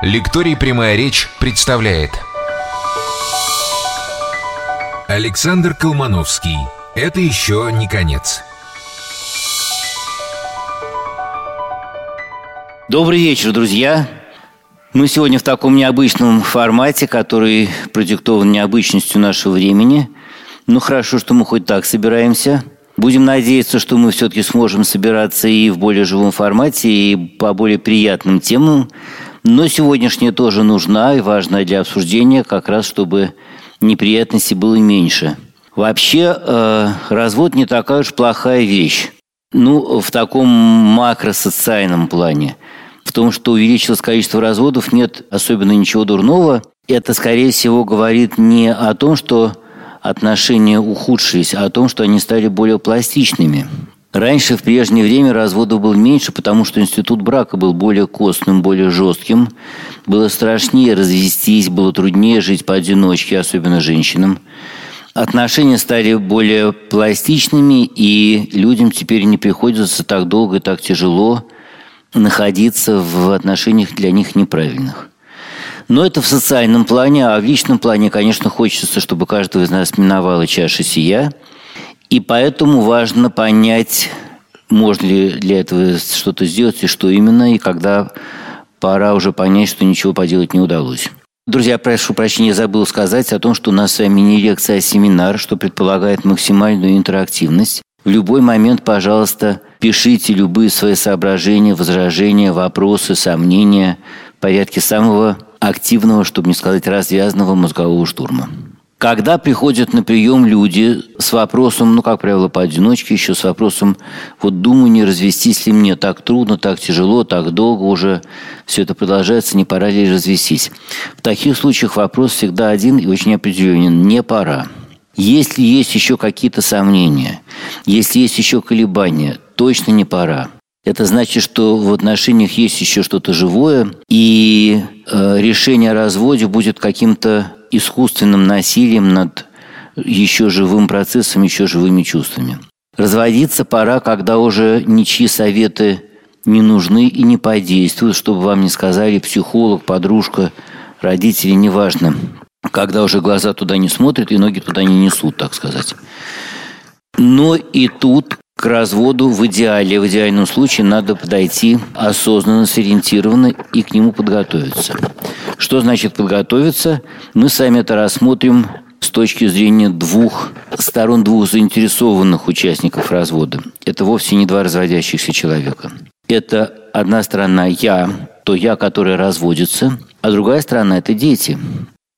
Лекторий «Прямая речь» представляет Александр Колмановский Это еще не конец Добрый вечер, друзья! Мы сегодня в таком необычном формате, который продиктован необычностью нашего времени. Ну, хорошо, что мы хоть так собираемся. Будем надеяться, что мы все-таки сможем собираться и в более живом формате, и по более приятным темам. Но сегодняшняя тоже нужна и важна для обсуждения, как раз чтобы неприятностей было меньше. Вообще, э, развод не такая уж плохая вещь. Ну, в таком макросоциальном плане. В том, что увеличилось количество разводов, нет особенно ничего дурного. Это, скорее всего, говорит не о том, что отношения ухудшились, а о том, что они стали более пластичными. Раньше, в прежнее время, разводов было меньше, потому что институт брака был более костным, более жестким. Было страшнее развестись, было труднее жить поодиночке, особенно женщинам. Отношения стали более пластичными, и людям теперь не приходится так долго и так тяжело находиться в отношениях для них неправильных. Но это в социальном плане, а в личном плане, конечно, хочется, чтобы каждого из нас миновала чаша сия – и поэтому важно понять, можно ли для этого что-то сделать, и что именно, и когда пора уже понять, что ничего поделать не удалось. Друзья, прошу прощения, забыл сказать о том, что у нас с вами не лекция, а семинар, что предполагает максимальную интерактивность. В любой момент, пожалуйста, пишите любые свои соображения, возражения, вопросы, сомнения в порядке самого активного, чтобы не сказать развязанного мозгового штурма. Когда приходят на прием люди с вопросом, ну, как правило, поодиночке еще, с вопросом, вот думаю, не развестись ли мне, так трудно, так тяжело, так долго уже все это продолжается, не пора ли развестись. В таких случаях вопрос всегда один и очень определенен – не пора. Если есть еще какие-то сомнения, если есть еще колебания, точно не пора. Это значит, что в отношениях есть еще что-то живое, и э, решение о разводе будет каким-то искусственным насилием над еще живым процессом, еще живыми чувствами. Разводиться пора, когда уже ничьи советы не нужны и не подействуют, чтобы вам не сказали психолог, подружка, родители, неважно. Когда уже глаза туда не смотрят и ноги туда не несут, так сказать. Но и тут к разводу в идеале, в идеальном случае надо подойти осознанно, сориентированно и к нему подготовиться. Что значит подготовиться? Мы сами это рассмотрим с точки зрения двух сторон, двух заинтересованных участников развода. Это вовсе не два разводящихся человека. Это одна сторона «я», то «я», который разводится, а другая сторона – это дети.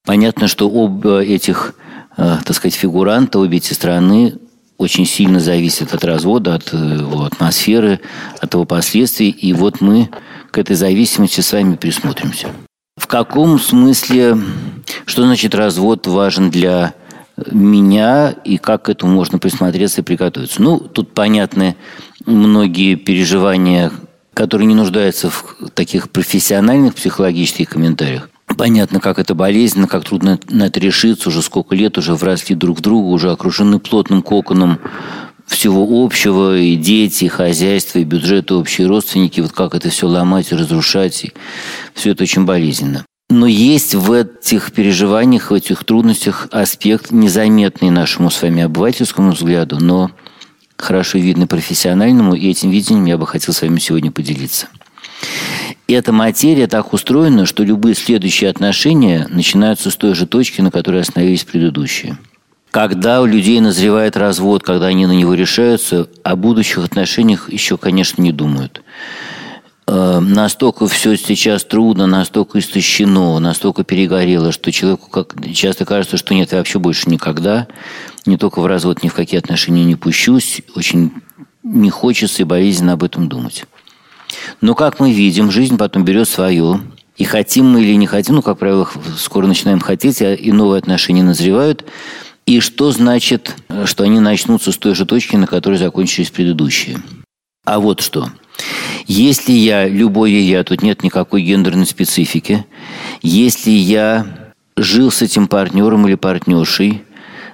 Понятно, что оба этих, э, так сказать, фигуранта, обе эти страны очень сильно зависит от развода, от его атмосферы, от его последствий. И вот мы к этой зависимости с вами присмотримся. В каком смысле, что значит развод важен для меня и как к этому можно присмотреться и приготовиться? Ну, тут понятны многие переживания, которые не нуждаются в таких профессиональных психологических комментариях. Понятно, как это болезненно, как трудно на это решиться. Уже сколько лет уже вросли друг в друга, уже окружены плотным коконом всего общего, и дети, и хозяйство, и бюджеты, общие родственники. Вот как это все ломать и разрушать. И все это очень болезненно. Но есть в этих переживаниях, в этих трудностях аспект, незаметный нашему с вами обывательскому взгляду, но хорошо видный профессиональному, и этим видением я бы хотел с вами сегодня поделиться. И эта материя так устроена, что любые следующие отношения начинаются с той же точки, на которой остановились предыдущие. Когда у людей назревает развод, когда они на него решаются, о будущих отношениях еще, конечно, не думают. Э, настолько все сейчас трудно, настолько истощено, настолько перегорело, что человеку как, часто кажется, что нет, я вообще больше никогда, не только в развод, ни в какие отношения не пущусь. Очень не хочется и болезненно об этом думать. Но, как мы видим, жизнь потом берет свое. И хотим мы или не хотим, ну, как правило, скоро начинаем хотеть, а и новые отношения назревают. И что значит, что они начнутся с той же точки, на которой закончились предыдущие? А вот что. Если я, любое я, тут нет никакой гендерной специфики, если я жил с этим партнером или партнершей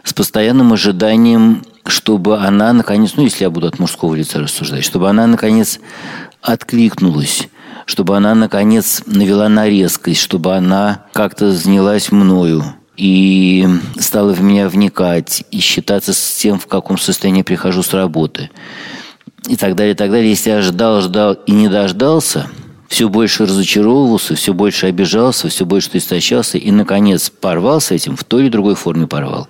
с постоянным ожиданием, чтобы она наконец, ну, если я буду от мужского лица рассуждать, чтобы она наконец откликнулась, чтобы она, наконец, навела на резкость, чтобы она как-то занялась мною и стала в меня вникать и считаться с тем, в каком состоянии прихожу с работы. И так далее, и так далее. Если я ждал, ждал и не дождался, все больше разочаровывался, все больше обижался, все больше истощался и, наконец, порвал с этим, в той или другой форме порвал.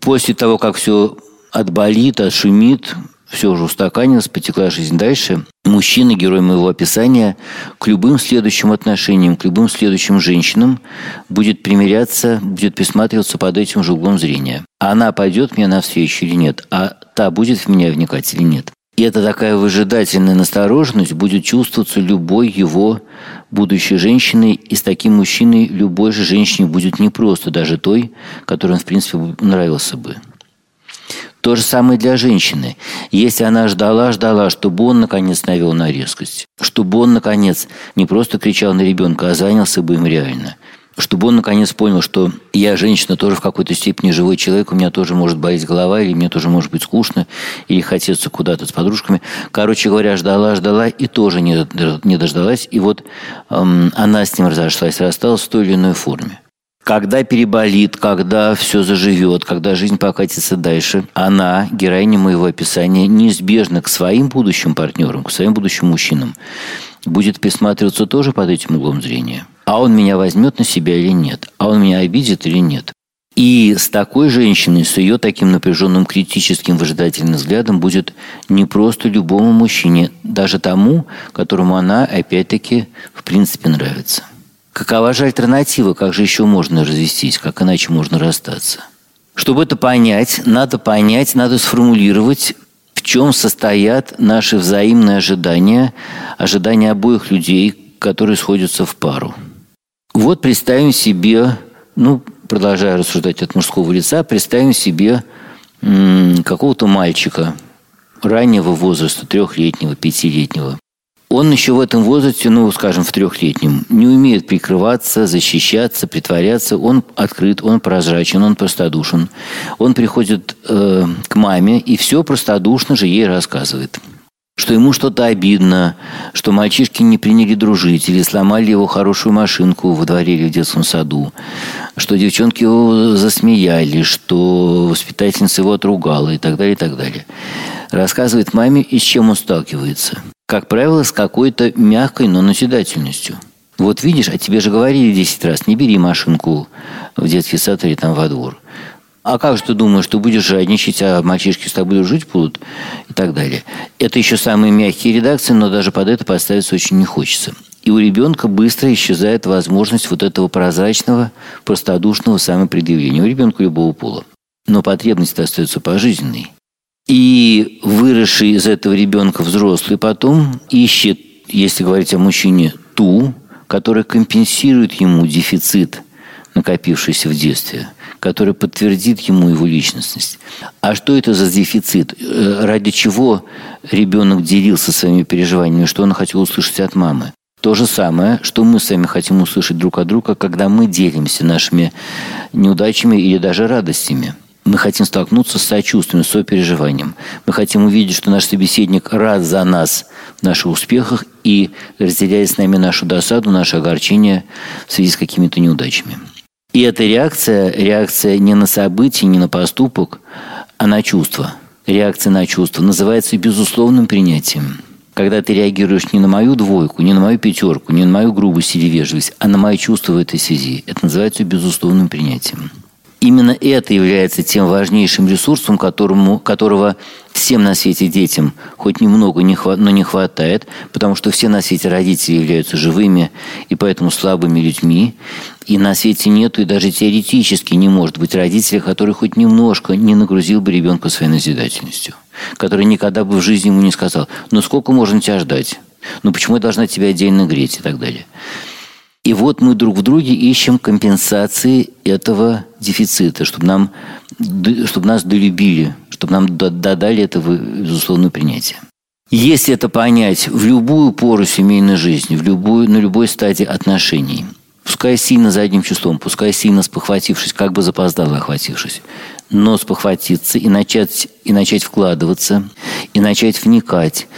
После того, как все отболит, отшумит, все уже устаканилось, потекла жизнь дальше. Мужчина, герой моего описания, к любым следующим отношениям, к любым следующим женщинам будет примиряться, будет присматриваться под этим же углом зрения. Она пойдет мне навстречу или нет, а та будет в меня вникать или нет. И эта такая выжидательная настороженность будет чувствоваться любой его будущей женщиной, и с таким мужчиной любой же женщине будет непросто, даже той, которой он, в принципе, нравился бы. То же самое для женщины. Если она ждала, ждала, чтобы он наконец навел на резкость, чтобы он наконец не просто кричал на ребенка, а занялся бы им реально, чтобы он наконец понял, что я женщина тоже в какой-то степени живой человек, у меня тоже может болеть голова, или мне тоже может быть скучно, или хотеться куда-то с подружками. Короче говоря, ждала, ждала и тоже не, не дождалась. И вот эм, она с ним разошлась, рассталась в той или иной форме. Когда переболит, когда все заживет, когда жизнь покатится дальше, она, героиня моего описания, неизбежно к своим будущим партнерам, к своим будущим мужчинам, будет присматриваться тоже под этим углом зрения. А он меня возьмет на себя или нет? А он меня обидит или нет? И с такой женщиной, с ее таким напряженным критическим выжидательным взглядом будет не просто любому мужчине, даже тому, которому она, опять-таки, в принципе нравится. Какова же альтернатива? Как же еще можно развестись? Как иначе можно расстаться? Чтобы это понять, надо понять, надо сформулировать, в чем состоят наши взаимные ожидания, ожидания обоих людей, которые сходятся в пару. Вот представим себе, ну, продолжая рассуждать от мужского лица, представим себе какого-то мальчика раннего возраста, трехлетнего, пятилетнего, он еще в этом возрасте, ну, скажем, в трехлетнем, не умеет прикрываться, защищаться, притворяться. Он открыт, он прозрачен, он простодушен. Он приходит э, к маме и все простодушно же ей рассказывает что ему что-то обидно, что мальчишки не приняли дружить или сломали его хорошую машинку во дворе или в детском саду, что девчонки его засмеяли, что воспитательница его отругала и так далее, и так далее. Рассказывает маме, и с чем он сталкивается. Как правило, с какой-то мягкой, но наседательностью. Вот видишь, а тебе же говорили 10 раз, не бери машинку в детский сад или там во двор. А как же ты думаешь, что будешь жадничать, а мальчишки с тобой жить будут? И так далее. Это еще самые мягкие редакции, но даже под это поставиться очень не хочется. И у ребенка быстро исчезает возможность вот этого прозрачного, простодушного самопредъявления. У ребенка любого пола. Но потребность остается пожизненной. И выросший из этого ребенка взрослый потом ищет, если говорить о мужчине, ту, которая компенсирует ему дефицит, накопившийся в детстве, которая подтвердит ему его личностность. А что это за дефицит? Э, ради чего ребенок делился своими переживаниями, что он хотел услышать от мамы? То же самое, что мы сами хотим услышать друг от друга, когда мы делимся нашими неудачами или даже радостями – мы хотим столкнуться с сочувствием, с сопереживанием. Мы хотим увидеть, что наш собеседник рад за нас в наших успехах и разделяет с нами нашу досаду, наше огорчение в связи с какими-то неудачами. И эта реакция, реакция не на событие, не на поступок, а на чувство. Реакция на чувство называется безусловным принятием. Когда ты реагируешь не на мою двойку, не на мою пятерку, не на мою грубость или вежливость, а на мои чувства в этой связи, это называется безусловным принятием. Именно это является тем важнейшим ресурсом, которому, которого всем на свете детям хоть немного, не хват, но не хватает, потому что все на свете родители являются живыми и поэтому слабыми людьми. И на свете нету и даже теоретически не может быть родителя, который хоть немножко не нагрузил бы ребенка своей назидательностью. Который никогда бы в жизни ему не сказал, ну сколько можно тебя ждать? Ну почему я должна тебя отдельно греть и так далее. И вот мы друг в друге ищем компенсации этого дефицита, чтобы, нам, чтобы нас долюбили, чтобы нам додали это безусловное принятие. Если это понять в любую пору семейной жизни, в любую, на любой стадии отношений, пускай сильно задним числом, пускай сильно спохватившись, как бы запоздало охватившись, но спохватиться и начать, и начать вкладываться, и начать вникать,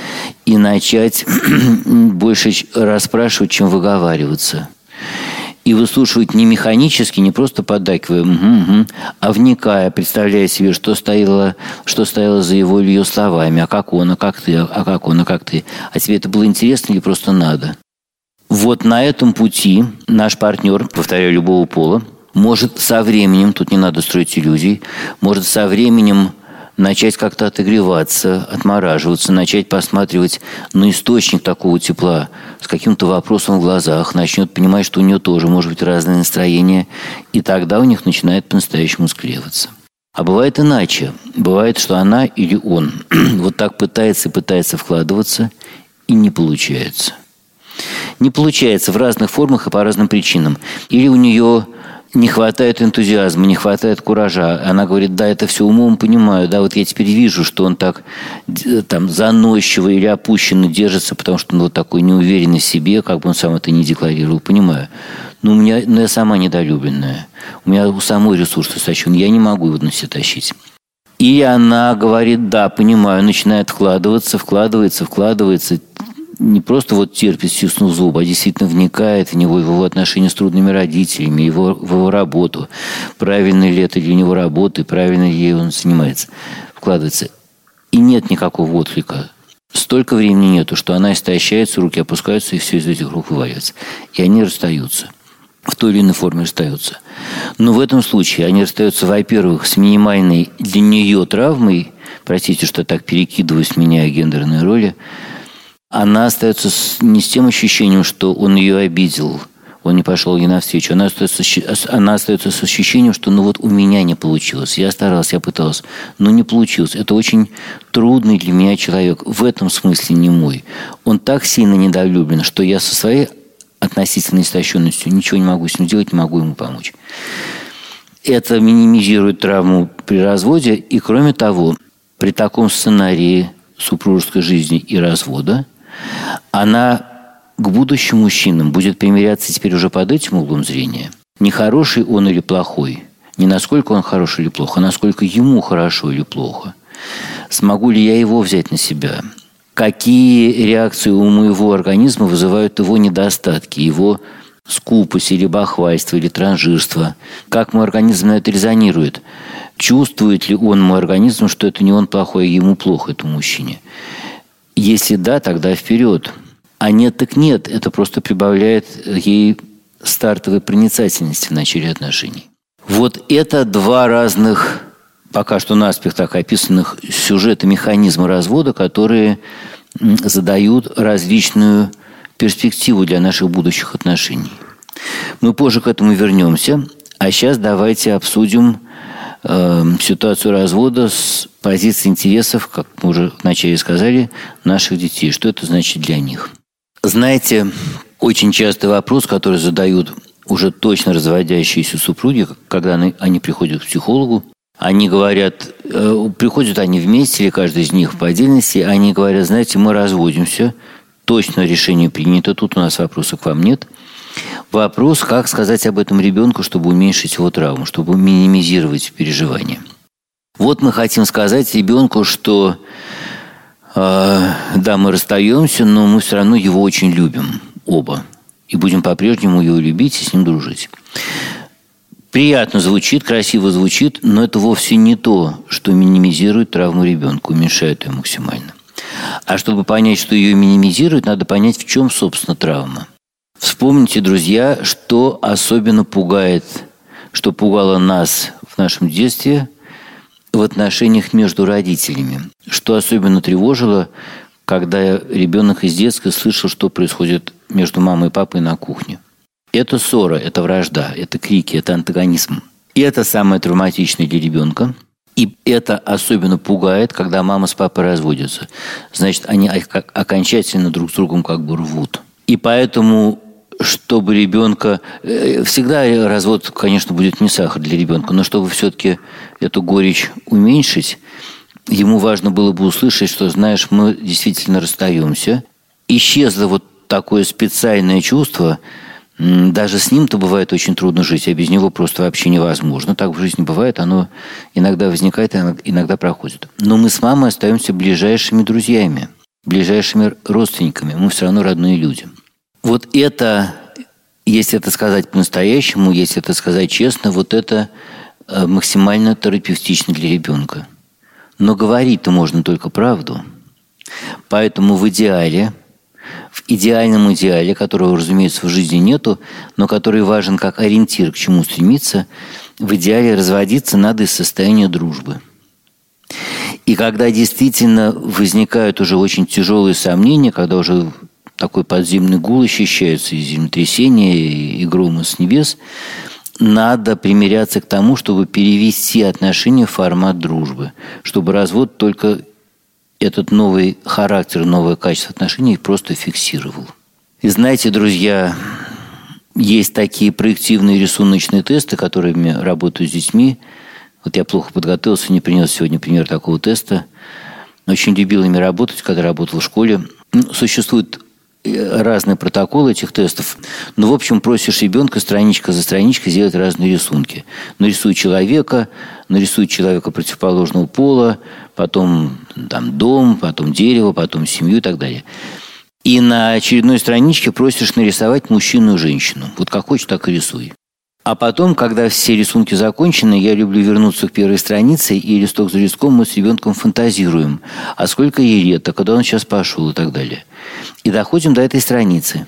и начать больше расспрашивать, чем выговариваться. И выслушивать не механически, не просто поддакивая, угу, угу, а вникая, представляя себе, что стояло, что стояло за его или ее словами, а как он, а как ты, а как он, а как ты. А тебе это было интересно или просто надо? Вот на этом пути наш партнер, повторяю, любого пола, может со временем, тут не надо строить иллюзий, может со временем начать как-то отогреваться, отмораживаться, начать посматривать на источник такого тепла с каким-то вопросом в глазах, начнет понимать, что у нее тоже может быть разное настроение, и тогда у них начинает по-настоящему склеиваться. А бывает иначе. Бывает, что она или он вот так пытается и пытается вкладываться, и не получается. Не получается в разных формах и по разным причинам. Или у нее не хватает энтузиазма, не хватает куража. Она говорит, да, это все умом понимаю, да, вот я теперь вижу, что он так там заносчиво или опущенно держится, потому что он вот такой неуверенный в себе, как бы он сам это не декларировал, понимаю. Но у меня, но я сама недолюбленная. У меня у самой ресурс истощен, я не могу его на себя тащить. И она говорит, да, понимаю, начинает вкладываться, вкладывается, вкладывается, не просто вот терпит, стиснув зубы, а действительно вникает в него, его отношения с трудными родителями, его, в его работу. Правильно ли это для него работа, и правильно ли он занимается, вкладывается. И нет никакого отклика. Столько времени нету, что она истощается, руки опускаются, и все из этих рук вываливается. И они расстаются. В той или иной форме расстаются. Но в этом случае они расстаются, во-первых, с минимальной для нее травмой, простите, что так перекидываюсь, меняя гендерные роли, она остается с, не с тем ощущением, что он ее обидел, он не пошел ей навстречу. Она остается, она остается с ощущением, что ну вот у меня не получилось. Я старался, я пытался, но не получилось. Это очень трудный для меня человек. В этом смысле не мой. Он так сильно недолюблен, что я со своей относительной истощенностью ничего не могу с ним делать, не могу ему помочь. Это минимизирует травму при разводе. И кроме того, при таком сценарии супружеской жизни и развода – она к будущим мужчинам будет примиряться теперь уже под этим углом зрения. Не хороший он или плохой, не насколько он хороший или плохо, а насколько ему хорошо или плохо. Смогу ли я его взять на себя? Какие реакции у моего организма вызывают его недостатки, его скупость или бахвальство, или транжирство? Как мой организм на это резонирует? Чувствует ли он, мой организм, что это не он плохой, а ему плохо, этому мужчине? Если да, тогда вперед. А нет, так нет. Это просто прибавляет ей стартовой проницательности в начале отношений. Вот это два разных, пока что наспех так описанных сюжета механизма развода, которые задают различную перспективу для наших будущих отношений. Мы позже к этому вернемся, а сейчас давайте обсудим э, ситуацию развода с позиции интересов, как мы уже вначале сказали, наших детей. Что это значит для них? Знаете, очень частый вопрос, который задают уже точно разводящиеся супруги, когда они, приходят к психологу, они говорят, э, приходят они вместе или каждый из них по отдельности, они говорят, знаете, мы разводимся, точно решение принято, тут у нас вопросов к вам нет – Вопрос, как сказать об этом ребенку, чтобы уменьшить его травму, чтобы минимизировать переживания. Вот мы хотим сказать ребенку, что э, да, мы расстаемся, но мы все равно его очень любим, оба. И будем по-прежнему его любить и с ним дружить. Приятно звучит, красиво звучит, но это вовсе не то, что минимизирует травму ребенка, уменьшает ее максимально. А чтобы понять, что ее минимизирует, надо понять, в чем, собственно, травма – Вспомните, друзья, что особенно пугает, что пугало нас в нашем детстве в отношениях между родителями. Что особенно тревожило, когда ребенок из детства слышал, что происходит между мамой и папой на кухне. Это ссора, это вражда, это крики, это антагонизм. И это самое травматичное для ребенка. И это особенно пугает, когда мама с папой разводятся. Значит, они окончательно друг с другом как бы рвут. И поэтому чтобы ребенка... Э, всегда развод, конечно, будет не сахар для ребенка, но чтобы все-таки эту горечь уменьшить, ему важно было бы услышать, что, знаешь, мы действительно расстаемся. Исчезло вот такое специальное чувство, Даже с ним-то бывает очень трудно жить, а без него просто вообще невозможно. Так в жизни бывает, оно иногда возникает, иногда проходит. Но мы с мамой остаемся ближайшими друзьями, ближайшими родственниками. Мы все равно родные люди. Вот это, если это сказать по-настоящему, если это сказать честно, вот это э, максимально терапевтично для ребенка. Но говорить-то можно только правду. Поэтому в идеале – в идеальном идеале, которого, разумеется, в жизни нету, но который важен как ориентир, к чему стремиться, в идеале разводиться надо из состояния дружбы. И когда действительно возникают уже очень тяжелые сомнения, когда уже такой подземный гул ощущается, и землетрясение, и громы с небес, надо примиряться к тому, чтобы перевести отношения в формат дружбы, чтобы развод только этот новый характер, новое качество отношений просто фиксировал. И знаете, друзья, есть такие проективные рисуночные тесты, которыми работаю с детьми. Вот я плохо подготовился, не принес сегодня пример такого теста. Очень любил ими работать, когда работал в школе. Ну, существует разные протоколы этих тестов. Но, в общем, просишь ребенка страничка за страничкой сделать разные рисунки. Нарисуй человека, нарисуй человека противоположного пола, потом там, дом, потом дерево, потом семью и так далее. И на очередной страничке просишь нарисовать мужчину и женщину. Вот как хочешь, так и рисуй. А потом, когда все рисунки закончены, я люблю вернуться к первой странице, и листок за листком мы с ребенком фантазируем. А сколько ей лет, а когда он сейчас пошел и так далее. И доходим до этой страницы.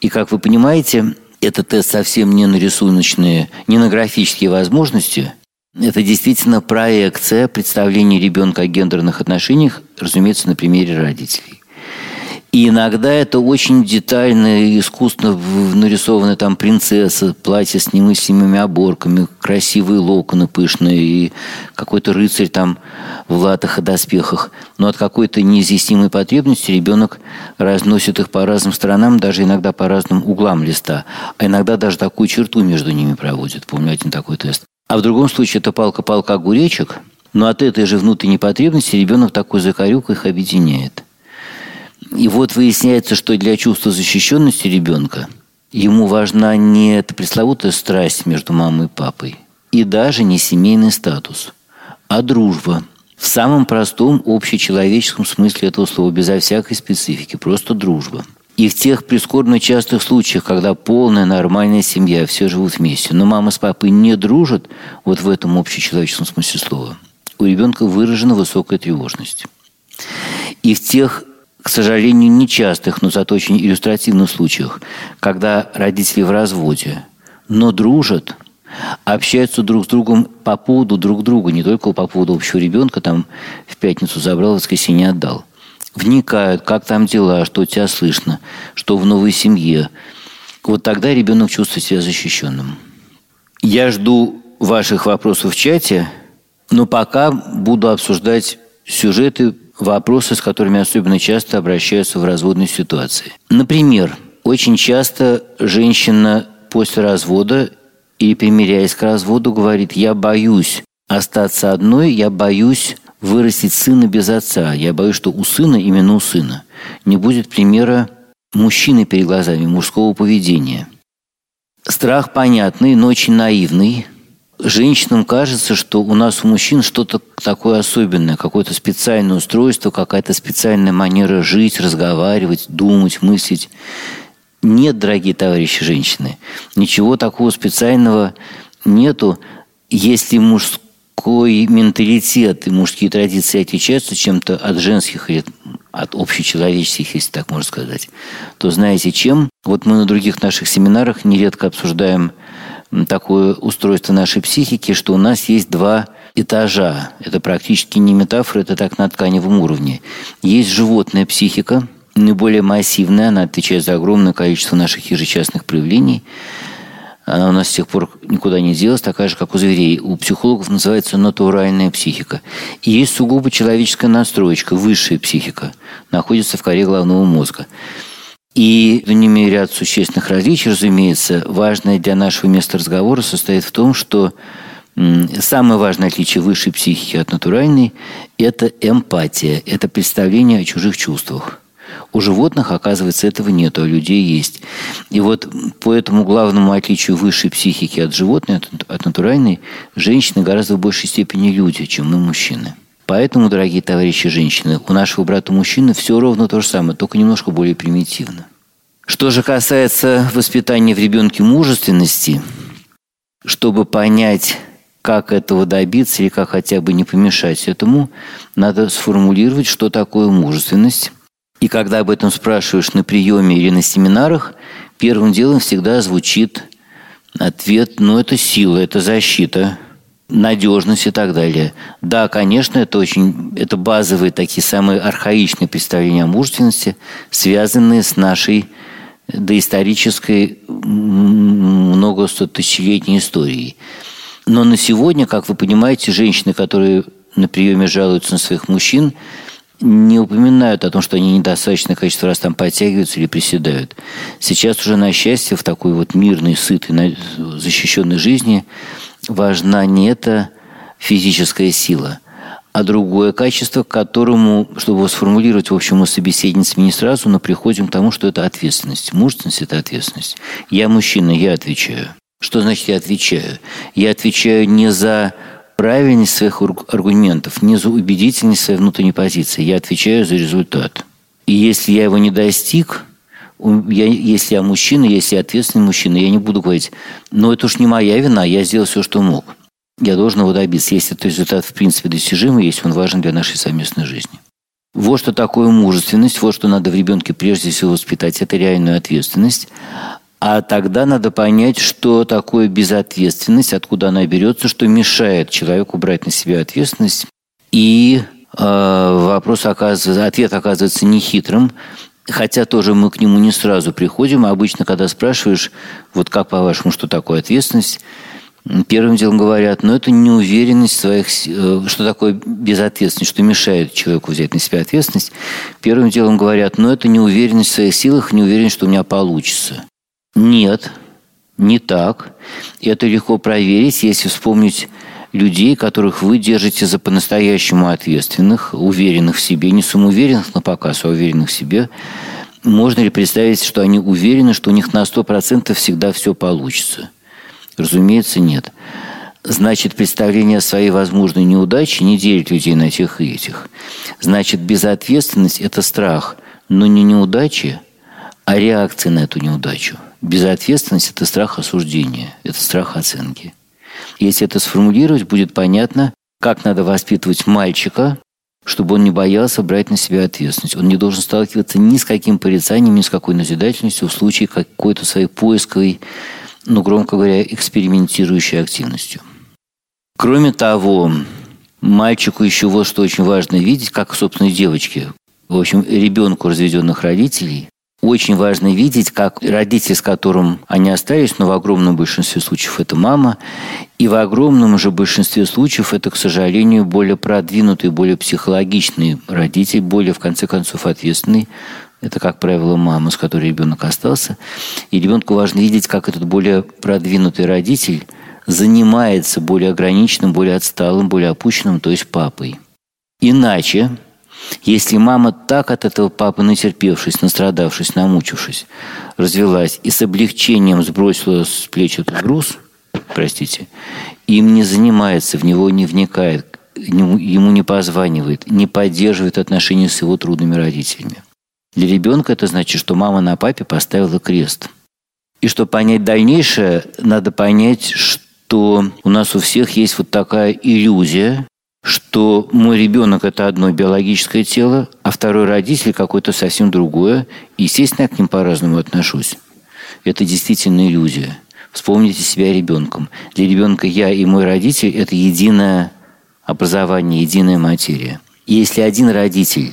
И, как вы понимаете, этот тест совсем не на рисуночные, не на графические возможности. Это действительно проекция представления ребенка о гендерных отношениях, разумеется, на примере родителей. И иногда это очень детально и искусно нарисованы там принцесса, платье с немыслимыми оборками, красивые локоны пышные и какой-то рыцарь там в латах и доспехах. Но от какой-то неизъяснимой потребности ребенок разносит их по разным сторонам, даже иногда по разным углам листа. А иногда даже такую черту между ними проводит. Помню один такой тест. А в другом случае это палка-палка огуречек, но от этой же внутренней потребности ребенок такой закорюк их объединяет. И вот выясняется, что для чувства защищенности ребенка ему важна не эта пресловутая страсть между мамой и папой, и даже не семейный статус, а дружба. В самом простом общечеловеческом смысле этого слова, безо всякой специфики, просто дружба. И в тех прискорбно частых случаях, когда полная нормальная семья, все живут вместе, но мама с папой не дружат, вот в этом общечеловеческом смысле слова, у ребенка выражена высокая тревожность. И в тех к сожалению, нечастых, но зато очень иллюстративных случаях, когда родители в разводе, но дружат, общаются друг с другом по поводу друг друга, не только по поводу общего ребенка, там в пятницу забрал, в воскресенье отдал. Вникают, как там дела, что у тебя слышно, что в новой семье. Вот тогда ребенок чувствует себя защищенным. Я жду ваших вопросов в чате, но пока буду обсуждать сюжеты вопросы, с которыми особенно часто обращаются в разводной ситуации. Например, очень часто женщина после развода или примиряясь к разводу говорит, я боюсь остаться одной, я боюсь вырастить сына без отца. Я боюсь, что у сына, именно у сына, не будет примера мужчины перед глазами, мужского поведения. Страх понятный, но очень наивный – женщинам кажется, что у нас у мужчин что-то такое особенное, какое-то специальное устройство, какая-то специальная манера жить, разговаривать, думать, мыслить. Нет, дорогие товарищи женщины, ничего такого специального нету, если мужской менталитет и мужские традиции отличаются чем-то от женских или от общечеловеческих, если так можно сказать, то знаете чем? Вот мы на других наших семинарах нередко обсуждаем такое устройство нашей психики, что у нас есть два этажа. Это практически не метафора, это так на тканевом уровне. Есть животная психика, наиболее массивная, она отвечает за огромное количество наших ежечасных проявлений. Она у нас с тех пор никуда не делась, такая же, как у зверей. У психологов называется натуральная психика. И есть сугубо человеческая настроечка, высшая психика, находится в коре головного мозга. И между ними ряд существенных различий, разумеется. Важное для нашего места разговора состоит в том, что самое важное отличие высшей психики от натуральной – это эмпатия, это представление о чужих чувствах. У животных, оказывается, этого нет, а у людей есть. И вот по этому главному отличию высшей психики от животной, от натуральной, женщины гораздо в большей степени люди, чем мы мужчины. Поэтому, дорогие товарищи женщины, у нашего брата мужчины все ровно то же самое, только немножко более примитивно. Что же касается воспитания в ребенке мужественности, чтобы понять, как этого добиться или как хотя бы не помешать этому, надо сформулировать, что такое мужественность. И когда об этом спрашиваешь на приеме или на семинарах, первым делом всегда звучит ответ, ну это сила, это защита, надежность и так далее. Да, конечно, это очень, это базовые такие самые архаичные представления о мужественности, связанные с нашей доисторической много тысячелетней историей. Но на сегодня, как вы понимаете, женщины, которые на приеме жалуются на своих мужчин, не упоминают о том, что они недостаточное количество раз там подтягиваются или приседают. Сейчас уже на счастье в такой вот мирной, сытой, защищенной жизни важна не эта физическая сила, а другое качество, к которому, чтобы его сформулировать, в общем, мы с собеседницами не сразу, но приходим к тому, что это ответственность. Мужественность – это ответственность. Я мужчина, я отвечаю. Что значит я отвечаю? Я отвечаю не за правильность своих аргументов, не за убедительность своей внутренней позиции. Я отвечаю за результат. И если я его не достиг, я, если я мужчина, если я ответственный мужчина, я не буду говорить, но это уж не моя вина, я сделал все, что мог. Я должен его добиться, если этот результат в принципе достижимый, если он важен для нашей совместной жизни. Вот что такое мужественность, вот что надо в ребенке прежде всего воспитать, это реальную ответственность. А тогда надо понять, что такое безответственность, откуда она берется, что мешает человеку брать на себя ответственность. И э, вопрос оказывается, ответ оказывается нехитрым, хотя тоже мы к нему не сразу приходим. А обычно, когда спрашиваешь, вот как по-вашему, что такое ответственность, первым делом говорят, но «Ну, это неуверенность своих, э, что такое безответственность, что мешает человеку взять на себя ответственность. Первым делом говорят, но «Ну, это неуверенность в своих силах, неуверенность, что у меня получится. Нет, не так. Это легко проверить, если вспомнить людей, которых вы держите за по-настоящему ответственных, уверенных в себе, не самоуверенных на показ, а уверенных в себе. Можно ли представить, что они уверены, что у них на 100% всегда все получится? Разумеется, нет. Значит, представление о своей возможной неудаче не делит людей на тех и этих. Значит, безответственность – это страх, но не неудачи, а реакция на эту неудачу. Безответственность – это страх осуждения, это страх оценки. Если это сформулировать, будет понятно, как надо воспитывать мальчика, чтобы он не боялся брать на себя ответственность. Он не должен сталкиваться ни с каким порицанием, ни с какой назидательностью в случае какой-то своей поисковой, ну, громко говоря, экспериментирующей активностью. Кроме того, мальчику еще вот что очень важно видеть, как, собственно, и девочке. В общем, ребенку разведенных родителей очень важно видеть, как родитель, с которым они остались, но в огромном большинстве случаев это мама, и в огромном же большинстве случаев это, к сожалению, более продвинутый, более психологичный родитель, более, в конце концов, ответственный. Это, как правило, мама, с которой ребенок остался. И ребенку важно видеть, как этот более продвинутый родитель занимается более ограниченным, более отсталым, более опущенным, то есть папой. Иначе если мама так от этого папы натерпевшись, настрадавшись, намучившись, развелась и с облегчением сбросила с плеч этот груз, простите, им не занимается, в него не вникает, ему не позванивает, не поддерживает отношения с его трудными родителями. Для ребенка это значит, что мама на папе поставила крест. И чтобы понять дальнейшее, надо понять, что у нас у всех есть вот такая иллюзия, что мой ребенок – это одно биологическое тело, а второй родитель – какое-то совсем другое. И, естественно, я к ним по-разному отношусь. Это действительно иллюзия. Вспомните себя ребенком. Для ребенка я и мой родитель – это единое образование, единая материя. И если один родитель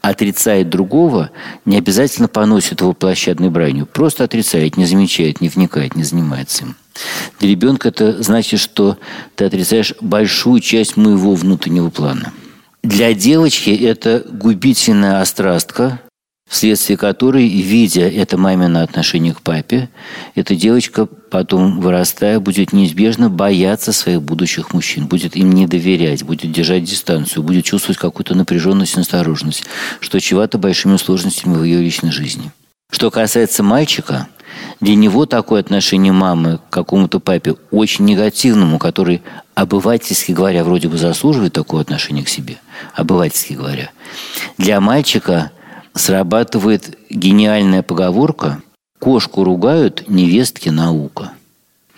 отрицает другого, не обязательно поносит его площадной бранью. Просто отрицает, не замечает, не вникает, не занимается им. Для ребенка это значит, что ты отрицаешь большую часть моего внутреннего плана. Для девочки это губительная острастка, вследствие которой, видя это мамино отношение к папе, эта девочка потом, вырастая, будет неизбежно бояться своих будущих мужчин, будет им не доверять, будет держать дистанцию, будет чувствовать какую-то напряженность и настороженность, что чревато большими сложностями в ее личной жизни. Что касается мальчика, для него такое отношение мамы к какому-то папе очень негативному, который, обывательски говоря, вроде бы заслуживает такого отношения к себе, обывательски говоря. Для мальчика срабатывает гениальная поговорка «Кошку ругают, невестки наука».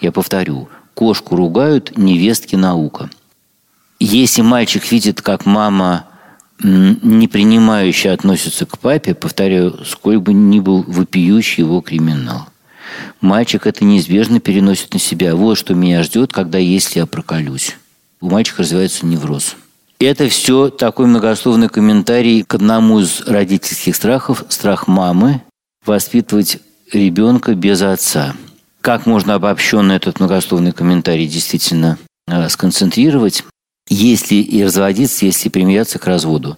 Я повторю, кошку ругают, невестки наука. Если мальчик видит, как мама не принимающе относится к папе, повторяю, сколь бы ни был вопиющий его криминал. Мальчик это неизбежно переносит на себя. Вот что меня ждет, когда если я проколюсь. У мальчика развивается невроз. Это все такой многословный комментарий к одному из родительских страхов – страх мамы воспитывать ребенка без отца. Как можно обобщенно этот многословный комментарий действительно э, сконцентрировать? Если и разводиться, если примиряться к разводу,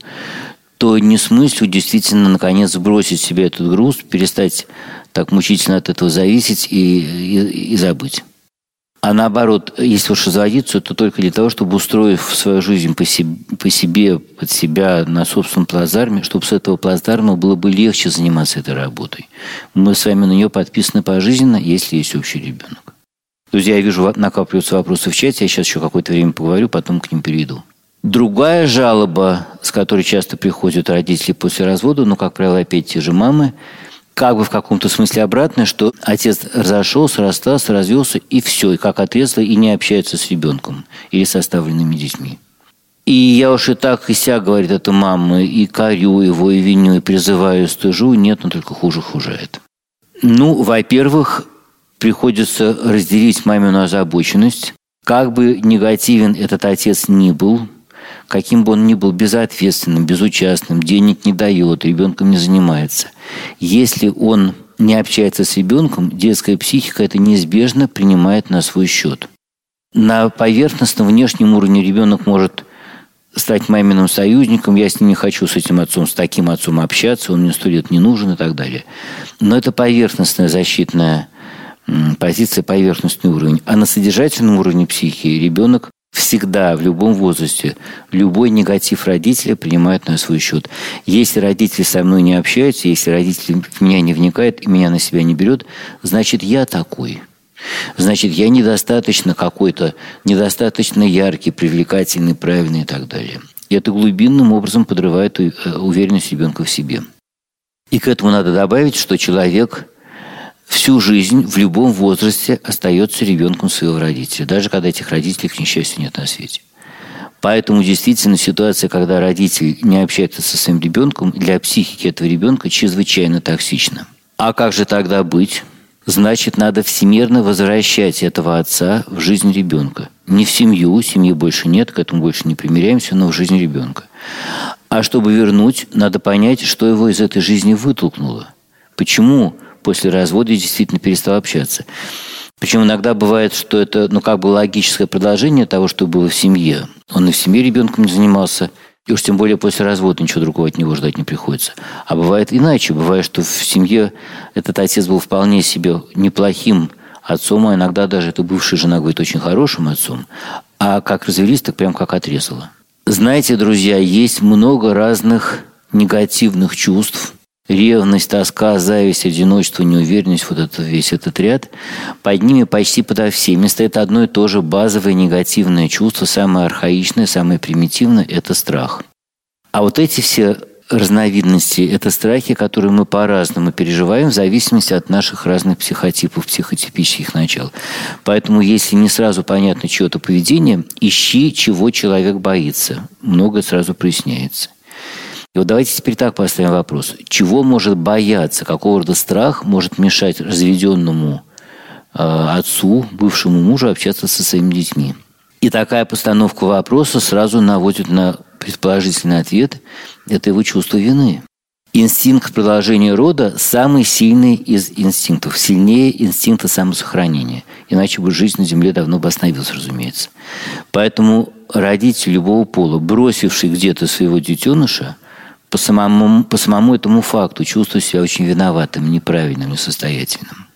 то не с мыслью действительно наконец сбросить себе этот груз, перестать так мучительно от этого зависеть и, и, и забыть. А наоборот, если уж разводиться, то только для того, чтобы устроив свою жизнь по себе, по себе, под себя на собственном плацдарме, чтобы с этого плацдарма было бы легче заниматься этой работой. Мы с вами на нее подписаны пожизненно, если есть общий ребенок. Друзья, я вижу, накапливаются вопросы в чате, я сейчас еще какое-то время поговорю, потом к ним перейду. Другая жалоба, с которой часто приходят родители после развода, ну, как правило, опять те же мамы – как бы в каком-то смысле обратное, что отец разошелся, расстался, развелся, и все, и как отрезало, и не общается с ребенком или с оставленными детьми. И я уж и так, и ся, говорит эта мама, и корю его, и виню, и призываю, стыжу. Нет, он только хуже хужает. Ну, во-первых, приходится разделить мамину озабоченность. Как бы негативен этот отец ни был, каким бы он ни был безответственным, безучастным, денег не дает, ребенком не занимается. Если он не общается с ребенком, детская психика это неизбежно принимает на свой счет. На поверхностном внешнем уровне ребенок может стать маминым союзником, я с ним не хочу, с этим отцом, с таким отцом общаться, он мне сто лет не нужен и так далее. Но это поверхностная защитная позиция, поверхностный уровень. А на содержательном уровне психики ребенок всегда, в любом возрасте, любой негатив родителя принимают на свой счет. Если родители со мной не общаются, если родители в меня не вникают и меня на себя не берет, значит, я такой. Значит, я недостаточно какой-то, недостаточно яркий, привлекательный, правильный и так далее. И это глубинным образом подрывает э, уверенность ребенка в себе. И к этому надо добавить, что человек всю жизнь в любом возрасте остается ребенком своего родителя, даже когда этих родителей, к несчастью, нет на свете. Поэтому действительно ситуация, когда родитель не общается со своим ребенком, для психики этого ребенка чрезвычайно токсична. А как же тогда быть? Значит, надо всемирно возвращать этого отца в жизнь ребенка. Не в семью, семьи больше нет, к этому больше не примиряемся, но в жизнь ребенка. А чтобы вернуть, надо понять, что его из этой жизни вытолкнуло. Почему после развода действительно перестал общаться. Причем иногда бывает, что это, ну, как бы логическое продолжение того, что было в семье. Он и в семье ребенком не занимался, и уж тем более после развода ничего другого от него ждать не приходится. А бывает иначе. Бывает, что в семье этот отец был вполне себе неплохим отцом, а иногда даже это бывшая жена говорит очень хорошим отцом. А как развелись, так прям как отрезала. Знаете, друзья, есть много разных негативных чувств – Ревность, тоска, зависть, одиночество, неуверенность, вот это, весь этот ряд, под ними почти подо всеми стоит одно и то же базовое негативное чувство, самое архаичное, самое примитивное – это страх. А вот эти все разновидности – это страхи, которые мы по-разному переживаем в зависимости от наших разных психотипов, психотипических начал. Поэтому, если не сразу понятно чье-то поведение, ищи, чего человек боится. Многое сразу проясняется. И вот давайте теперь так поставим вопрос. Чего может бояться, какого рода страх может мешать разведенному э, отцу, бывшему мужу общаться со своими детьми? И такая постановка вопроса сразу наводит на предположительный ответ – это его чувство вины. Инстинкт продолжения рода – самый сильный из инстинктов, сильнее инстинкта самосохранения. Иначе бы жизнь на Земле давно бы остановилась, разумеется. Поэтому родитель любого пола, бросивший где-то своего детеныша – по самому, по самому этому факту чувствует себя очень виноватым, неправильным, несостоятельным.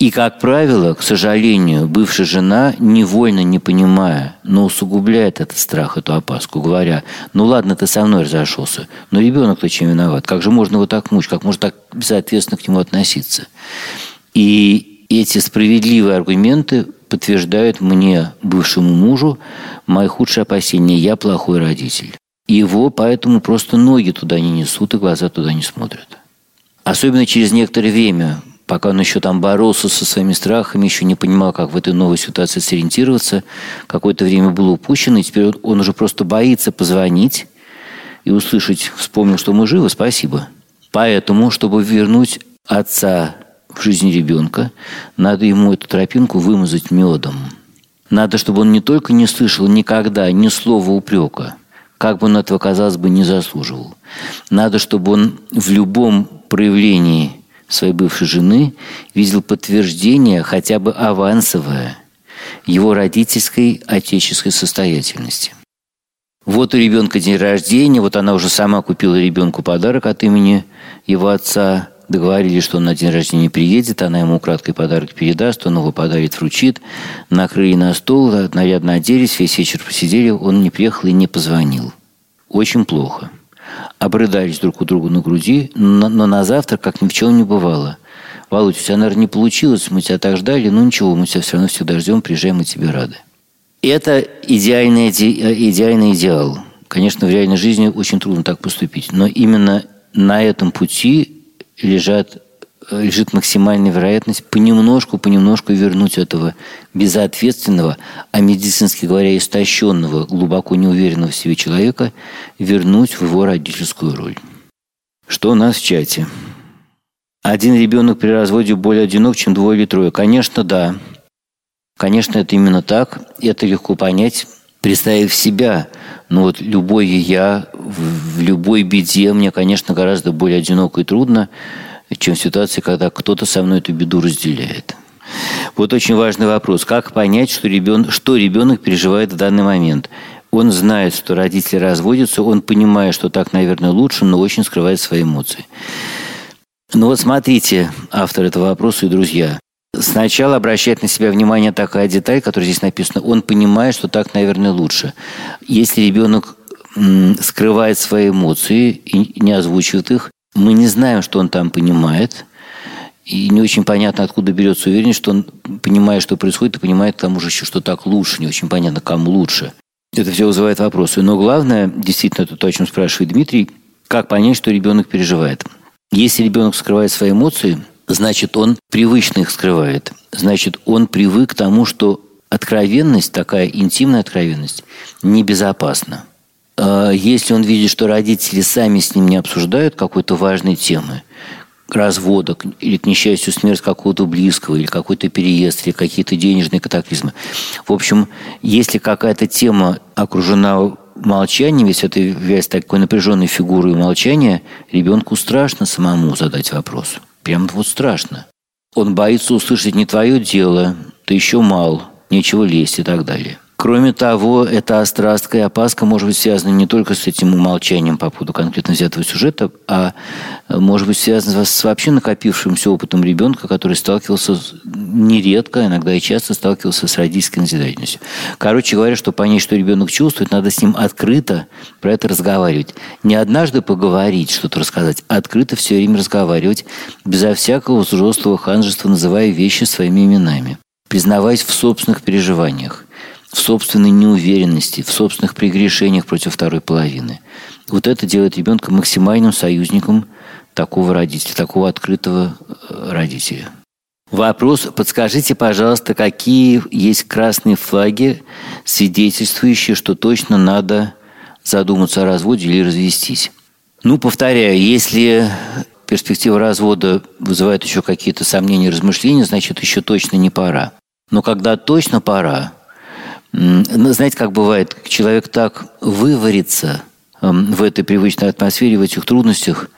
И, как правило, к сожалению, бывшая жена, невольно не понимая, но усугубляет этот страх, эту опаску, говоря, ну ладно, ты со мной разошелся, но ребенок-то чем виноват? Как же можно его так мучить? Как можно так безответственно к нему относиться? И эти справедливые аргументы подтверждают мне, бывшему мужу, мои худшие опасения. Я плохой родитель. Его поэтому просто ноги туда не несут и глаза туда не смотрят. Особенно через некоторое время, пока он еще там боролся со своими страхами, еще не понимал, как в этой новой ситуации сориентироваться. Какое-то время было упущено, и теперь он уже просто боится позвонить и услышать, вспомнил, что мы живы, спасибо. Поэтому, чтобы вернуть отца в жизни ребенка, надо ему эту тропинку вымазать медом. Надо, чтобы он не только не слышал никогда ни слова упрека, как бы он этого, казалось бы, не заслуживал. Надо, чтобы он в любом проявлении своей бывшей жены видел подтверждение, хотя бы авансовое, его родительской отеческой состоятельности. Вот у ребенка день рождения, вот она уже сама купила ребенку подарок от имени его отца, договорились, что он на день рождения приедет, она ему краткий подарок передаст, он его подарит, вручит, накрыли на стол, нарядно оделись, весь вечер посидели, он не приехал и не позвонил. Очень плохо обрыдались друг у друга на груди, но, но на завтра, как ни в чем не бывало. Володь, у тебя, наверное, не получилось, мы тебя так ждали, ну ничего, мы тебя все равно всегда ждем, приезжаем, мы тебе рады. Это идеальный, идеальный идеал. Конечно, в реальной жизни очень трудно так поступить, но именно на этом пути лежат лежит максимальная вероятность понемножку, понемножку вернуть этого безответственного, а медицински говоря, истощенного, глубоко неуверенного в себе человека, вернуть в его родительскую роль. Что у нас в чате? Один ребенок при разводе более одинок, чем двое или трое. Конечно, да. Конечно, это именно так. Это легко понять, представив себя. Но вот любой я в любой беде мне, конечно, гораздо более одиноко и трудно, чем в ситуации, когда кто-то со мной эту беду разделяет. Вот очень важный вопрос. Как понять, что ребенок, что ребенок переживает в данный момент? Он знает, что родители разводятся, он понимает, что так, наверное, лучше, но очень скрывает свои эмоции. Ну вот смотрите, автор этого вопроса и друзья. Сначала обращает на себя внимание такая деталь, которая здесь написана. Он понимает, что так, наверное, лучше. Если ребенок скрывает свои эмоции и не озвучивает их, мы не знаем, что он там понимает, и не очень понятно, откуда берется уверенность, что он понимает, что происходит, и понимает к тому же еще, что так лучше. Не очень понятно, кому лучше. Это все вызывает вопросы. Но главное, действительно, это то, о чем спрашивает Дмитрий, как понять, что ребенок переживает. Если ребенок скрывает свои эмоции, значит, он привычно их скрывает. Значит, он привык к тому, что откровенность, такая интимная откровенность, небезопасна. А, если он видит, что родители сами с ним не обсуждают какой-то важной темы, развода или, к несчастью, смерть какого-то близкого, или какой-то переезд, или какие-то денежные катаклизмы. В общем, если какая-то тема окружена молчанием, если это является такой напряженной фигурой молчания, ребенку страшно самому задать вопрос. Прям вот страшно. Он боится услышать не твое дело, ты еще мал, нечего лезть и так далее. Кроме того, эта острастка и опаска может быть связана не только с этим умолчанием по поводу конкретно взятого сюжета, а э, может быть связана с вообще накопившимся опытом ребенка, который сталкивался нередко, иногда и часто сталкивался с родительской назидательностью. Короче говоря, чтобы понять, что ребенок чувствует, надо с ним открыто про это разговаривать. Не однажды поговорить, что-то рассказать, а открыто все время разговаривать, безо всякого взрослого ханжества, называя вещи своими именами признаваясь в собственных переживаниях в собственной неуверенности, в собственных прегрешениях против второй половины. Вот это делает ребенка максимальным союзником такого родителя, такого открытого э, родителя. Вопрос. Подскажите, пожалуйста, какие есть красные флаги, свидетельствующие, что точно надо задуматься о разводе или развестись? Ну, повторяю, если перспектива развода вызывает еще какие-то сомнения размышления, значит, еще точно не пора. Но когда точно пора, знаете, как бывает, человек так выварится в этой привычной атмосфере, в этих трудностях,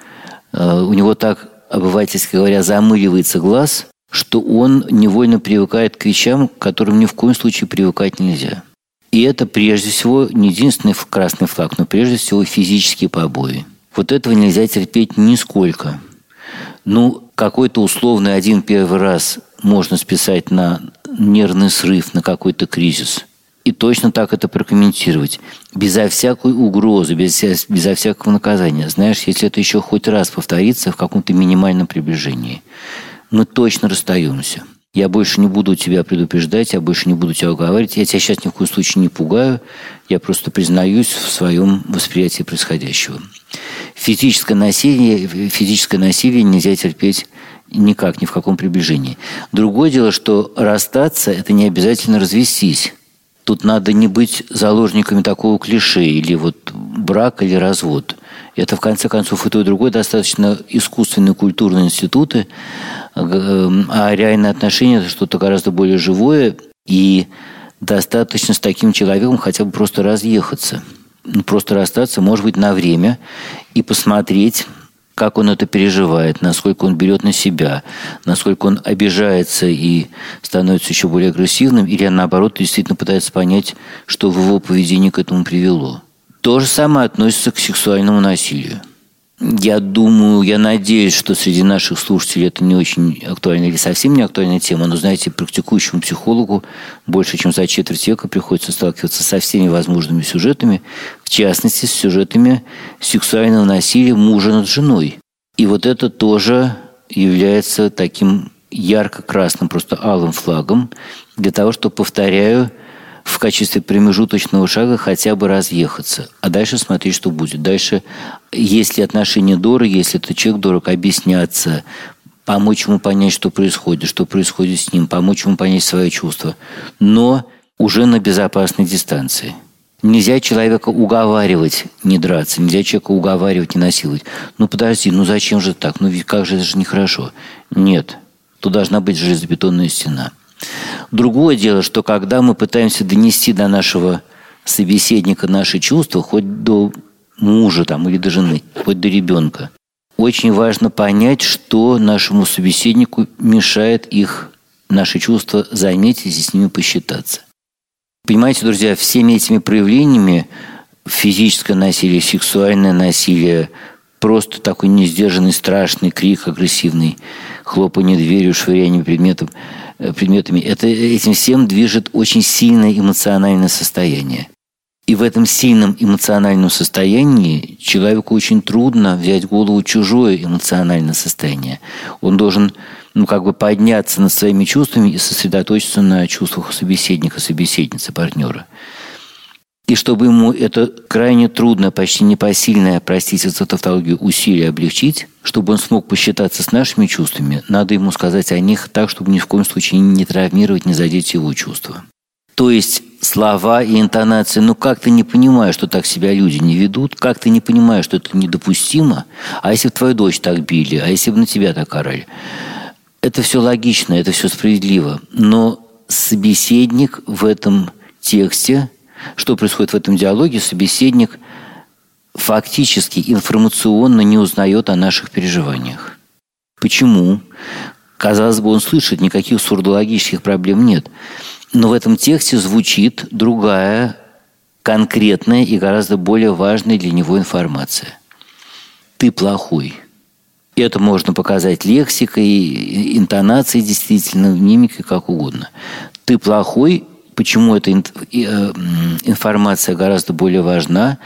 э, у него так, обывательски говоря, замыливается глаз, что он невольно привыкает к вещам, к которым ни в коем случае привыкать нельзя. И это прежде всего не единственный красный флаг, но прежде всего физические побои. Вот этого нельзя терпеть нисколько. Ну, какой-то условный один первый раз можно списать на нервный срыв, на какой-то кризис. И точно так это прокомментировать. Безо всякой угрозы, без, безо всякого наказания. Знаешь, если это еще хоть раз повторится в каком-то минимальном приближении, мы точно расстаемся. Я больше не буду тебя предупреждать, я больше не буду тебя уговаривать. Я тебя сейчас ни в коем случае не пугаю. Я просто признаюсь в своем восприятии происходящего. Физическое насилие, физическое насилие нельзя терпеть никак, ни в каком приближении. Другое дело, что расстаться – это не обязательно развестись. Тут надо не быть заложниками такого клише, или вот брак, или развод. Это, в конце концов, и то, и другое достаточно искусственные культурные институты, а реальные отношения – это что-то гораздо более живое, и достаточно с таким человеком хотя бы просто разъехаться. Ну, просто расстаться, может быть, на время, и посмотреть, как он это переживает, насколько он берет на себя, насколько он обижается и становится еще более агрессивным, или наоборот действительно пытается понять, что в его поведении к этому привело. То же самое относится к сексуальному насилию. Я думаю, я надеюсь, что среди наших слушателей это не очень актуальная или совсем не актуальная тема, но, знаете, практикующему психологу больше, чем за четверть века приходится сталкиваться со всеми возможными сюжетами, в частности, с сюжетами сексуального насилия мужа над женой. И вот это тоже является таким ярко-красным, просто алым флагом для того, чтобы, повторяю, в качестве промежуточного шага хотя бы разъехаться. А дальше смотреть, что будет. Дальше, если отношения дороги, если это человек дорог, объясняться, помочь ему понять, что происходит, что происходит с ним, помочь ему понять свои чувства. Но уже на безопасной дистанции. Нельзя человека уговаривать не драться, нельзя человека уговаривать не насиловать. Ну подожди, ну зачем же так? Ну ведь как же это же нехорошо. Нет, тут должна быть железобетонная стена – Другое дело, что когда мы пытаемся донести до нашего собеседника наши чувства, хоть до мужа там, или до жены, хоть до ребенка, очень важно понять, что нашему собеседнику мешает их, наши чувства заметить и с ними посчитаться. Понимаете, друзья, всеми этими проявлениями физическое насилие, сексуальное насилие, просто такой несдержанный, страшный крик агрессивный, хлопанье дверью, швыряние предметов – предметами, это, этим всем движет очень сильное эмоциональное состояние. И в этом сильном эмоциональном состоянии человеку очень трудно взять в голову чужое эмоциональное состояние. Он должен ну, как бы подняться над своими чувствами и сосредоточиться на чувствах собеседника, собеседницы, партнера. И чтобы ему это крайне трудно, почти непосильное, простите за тавтологию, усилие облегчить, чтобы он смог посчитаться с нашими чувствами, надо ему сказать о них так, чтобы ни в коем случае не травмировать, не задеть его чувства. То есть слова и интонации, ну как ты не понимаешь, что так себя люди не ведут, как ты не понимаешь, что это недопустимо, а если бы твою дочь так били, а если бы на тебя так орали. Это все логично, это все справедливо, но собеседник в этом тексте – что происходит в этом диалоге? Собеседник фактически информационно не узнает о наших переживаниях. Почему? Казалось бы, он слышит, никаких сурдологических проблем нет. Но в этом тексте звучит другая, конкретная и гораздо более важная для него информация. Ты плохой. Это можно показать лексикой, интонацией, действительно, мимикой, как угодно. Ты плохой, Почему эта э, информация гораздо более важна?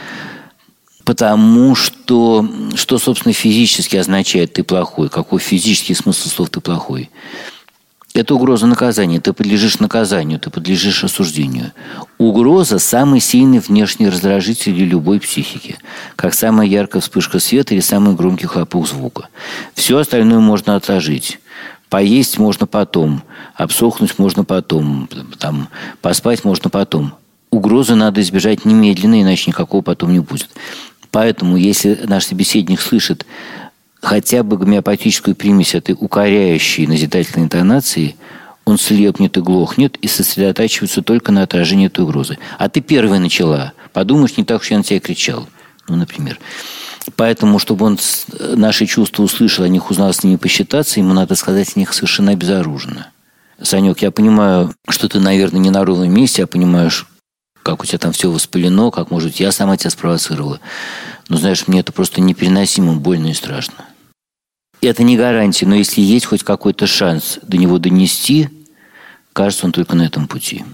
Потому что, что, собственно, физически означает «ты плохой», какой физический смысл слов «ты плохой». Это угроза наказания. Ты подлежишь наказанию, ты подлежишь осуждению. Угроза – самый сильный внешний раздражитель любой психики. Как самая яркая вспышка света или самый громкий хлопок звука. Все остальное можно отложить. Поесть можно потом, обсохнуть можно потом, там, поспать можно потом. Угрозы надо избежать немедленно, иначе никакого потом не будет. Поэтому, если наш собеседник слышит хотя бы гомеопатическую примесь этой укоряющей назидательной интонации, он слепнет и глохнет и сосредотачивается только на отражении этой угрозы. А ты первая начала. Подумаешь, не так уж я на тебя кричал. Ну, например. Поэтому, чтобы он наши чувства услышал, о них узнал, с ними посчитаться, ему надо сказать о них совершенно обезоруженно. Санек, я понимаю, что ты, наверное, не на ровном месте, я понимаю, как у тебя там все воспалено, как, может, я сама тебя спровоцировала. Но, знаешь, мне это просто непереносимо больно и страшно. Это не гарантия, но если есть хоть какой-то шанс до него донести, кажется, он только на этом пути.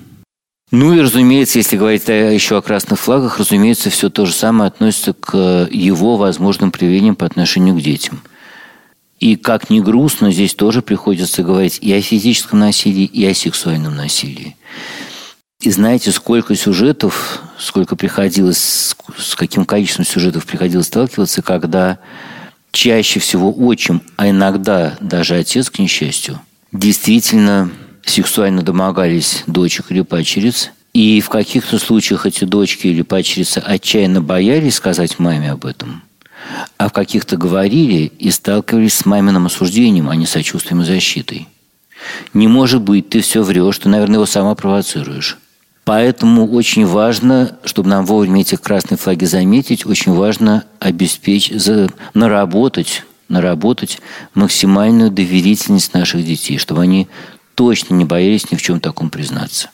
Ну и, разумеется, если говорить еще о красных флагах, разумеется, все то же самое относится к его возможным проявлениям по отношению к детям. И как ни грустно, здесь тоже приходится говорить и о физическом насилии, и о сексуальном насилии. И знаете, сколько сюжетов, сколько приходилось, с каким количеством сюжетов приходилось сталкиваться, когда чаще всего отчим, а иногда даже отец, к несчастью, действительно сексуально домогались дочек или пачериц. И в каких-то случаях эти дочки или пачерицы отчаянно боялись сказать маме об этом, а в каких-то говорили и сталкивались с маминым осуждением, а не сочувствием и защитой. Не может быть, ты все врешь, ты, наверное, его сама провоцируешь. Поэтому очень важно, чтобы нам вовремя эти красные флаги заметить, очень важно обеспечить, наработать, наработать максимальную доверительность наших детей, чтобы они точно не боялись ни в чем таком признаться.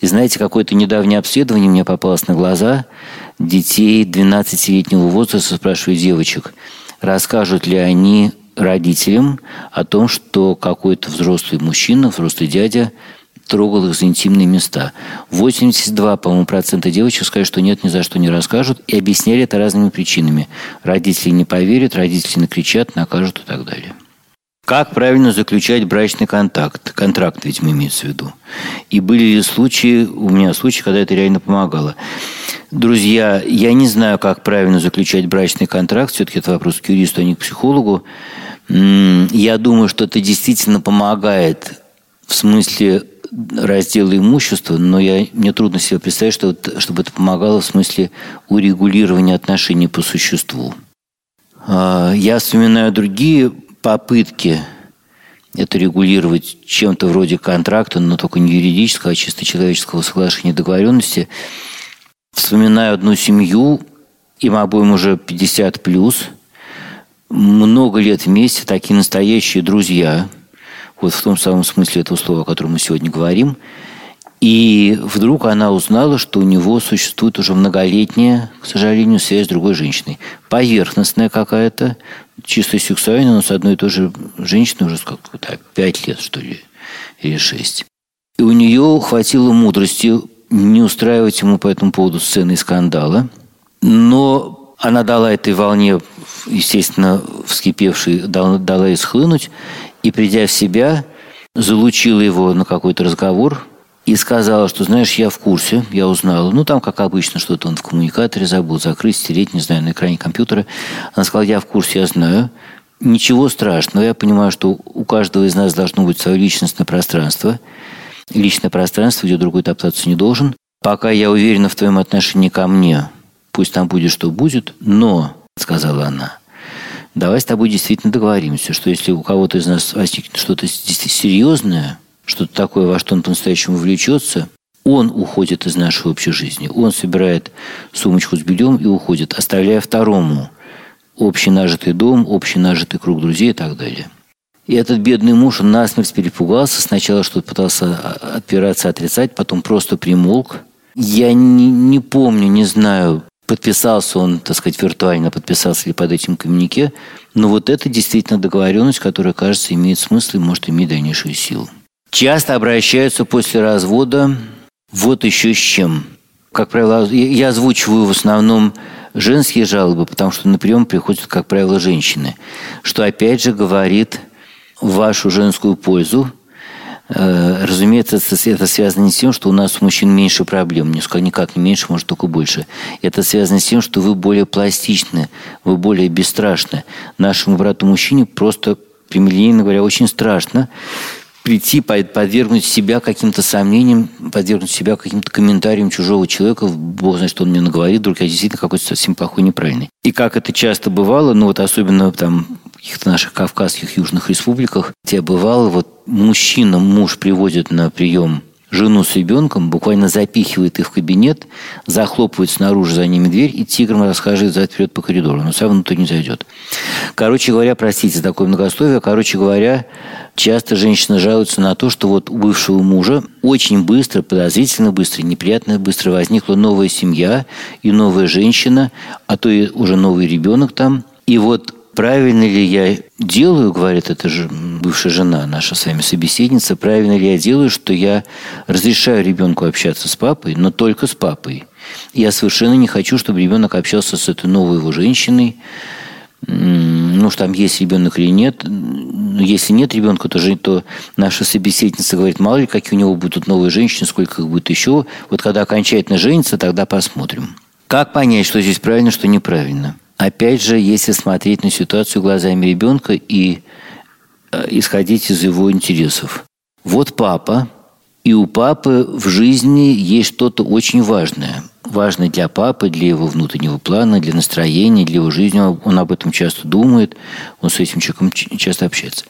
И знаете, какое-то недавнее обследование мне попалось на глаза детей 12-летнего возраста, спрашиваю девочек, расскажут ли они родителям о том, что какой-то взрослый мужчина, взрослый дядя трогал их за интимные места. 82, по-моему, процента девочек сказали, что нет, ни за что не расскажут, и объясняли это разными причинами. Родители не поверят, родители накричат, накажут и так далее. Как правильно заключать брачный контакт? Контракт, ведь имеется в виду. И были ли случаи, у меня случаи, когда это реально помогало. Друзья, я не знаю, как правильно заключать брачный контракт. Все-таки это вопрос к юристу, а не к психологу. Я думаю, что это действительно помогает в смысле раздела имущества, но я, мне трудно себе представить, что, чтобы это помогало в смысле урегулирования отношений по существу. А, я вспоминаю другие попытки это регулировать чем-то вроде контракта, но только не юридического, а чисто человеческого соглашения договоренности. Вспоминаю одну семью, им обоим уже 50 плюс, много лет вместе, такие настоящие друзья – вот в том самом смысле этого слова, о котором мы сегодня говорим. И вдруг она узнала, что у него существует уже многолетняя, к сожалению, связь с другой женщиной. Поверхностная какая-то, чисто сексуальная, но с одной и той же женщиной уже сколько так, пять лет, что ли, или шесть. И у нее хватило мудрости не устраивать ему по этому поводу сцены и скандала. Но она дала этой волне, естественно, вскипевшей, дала, дала ей схлынуть и, придя в себя, залучила его на какой-то разговор и сказала, что, знаешь, я в курсе, я узнала. Ну, там, как обычно, что-то он в коммуникаторе забыл закрыть, стереть, не знаю, на экране компьютера. Она сказала, я в курсе, я знаю. Ничего страшного. Я понимаю, что у каждого из нас должно быть свое личностное пространство. Личное пространство, где другой топтаться не должен. Пока я уверена в твоем отношении ко мне, пусть там будет, что будет, но, сказала она, давай с тобой действительно договоримся, что если у кого-то из нас возникнет что-то серьезное, что-то такое, во что он по-настоящему влечется, он уходит из нашей общей жизни. Он собирает сумочку с бельем и уходит, оставляя второму общий нажитый дом, общий нажитый круг друзей и так далее. И этот бедный муж, он насмерть перепугался. Сначала что-то пытался отпираться, отрицать, потом просто примолк. Я не, не помню, не знаю, подписался он, так сказать, виртуально подписался ли под этим коммунике, но вот это действительно договоренность, которая, кажется, имеет смысл и может иметь дальнейшую силу. Часто обращаются после развода вот еще с чем. Как правило, я озвучиваю в основном женские жалобы, потому что на прием приходят, как правило, женщины, что опять же говорит вашу женскую пользу, Э, разумеется, это связано не с тем, что у нас у мужчин меньше проблем, никак не меньше, может только больше. Это связано с тем, что вы более пластичны, вы более бесстрашны. Нашему брату-мужчине просто, прямолинейно говоря, очень страшно прийти, подвергнуть себя каким-то сомнениям, подвергнуть себя каким-то комментариям чужого человека, бог знает, что он мне наговорит, вдруг я действительно какой-то совсем плохой, неправильный. И как это часто бывало, ну вот особенно там в каких-то наших кавказских южных республиках, где бывало, вот мужчина, муж приводит на прием жену с ребенком, буквально запихивает их в кабинет, захлопывает снаружи за ними дверь и тигром расхаживает вперед по коридору, но сам внутрь не зайдет. Короче говоря, простите за такое многословие, короче говоря, часто женщины жалуются на то, что вот у бывшего мужа очень быстро, подозрительно быстро, неприятно быстро возникла новая семья и новая женщина, а то и уже новый ребенок там. И вот правильно ли я делаю, говорит эта же бывшая жена, наша с вами собеседница, правильно ли я делаю, что я разрешаю ребенку общаться с папой, но только с папой. Я совершенно не хочу, чтобы ребенок общался с этой новой его женщиной, ну, что там есть ребенок или нет. Если нет ребенка, то, то наша собеседница говорит, мало ли, какие у него будут новые женщины, сколько их будет еще. Вот когда окончательно женится, тогда посмотрим. Как понять, что здесь правильно, что неправильно? Опять же, если смотреть на ситуацию глазами ребенка и э, исходить из его интересов. Вот папа, и у папы в жизни есть что-то очень важное. Важное для папы, для его внутреннего плана, для настроения, для его жизни. Он об этом часто думает, он с этим человеком часто общается.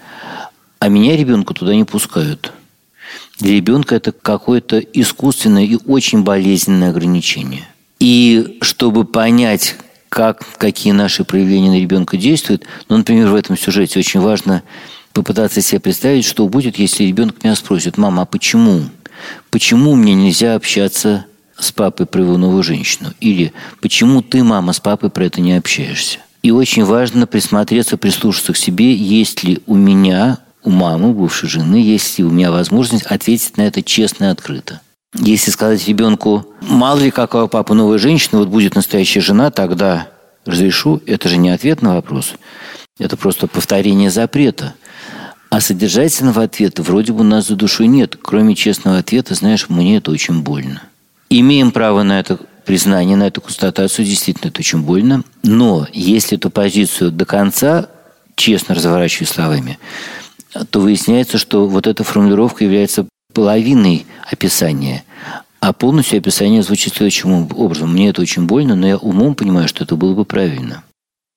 А меня ребенка туда не пускают. Для ребенка это какое-то искусственное и очень болезненное ограничение. И чтобы понять, как, какие наши проявления на ребенка действуют. Ну, например, в этом сюжете очень важно попытаться себе представить, что будет, если ребенок меня спросит, мама, а почему? Почему мне нельзя общаться с папой про его новую женщину? Или почему ты, мама, с папой про это не общаешься? И очень важно присмотреться, прислушаться к себе, есть ли у меня, у мамы, бывшей жены, есть ли у меня возможность ответить на это честно и открыто. Если сказать ребенку, мало ли какая у папы новая женщина, вот будет настоящая жена, тогда разрешу, это же не ответ на вопрос. Это просто повторение запрета. А содержательного ответа вроде бы у нас за душой нет. Кроме честного ответа, знаешь, мне это очень больно. Имеем право на это признание, на эту констатацию, действительно это очень больно. Но если эту позицию до конца честно разворачивать словами, то выясняется, что вот эта формулировка является половиной описания, а полностью описание звучит следующим образом. Мне это очень больно, но я умом понимаю, что это было бы правильно.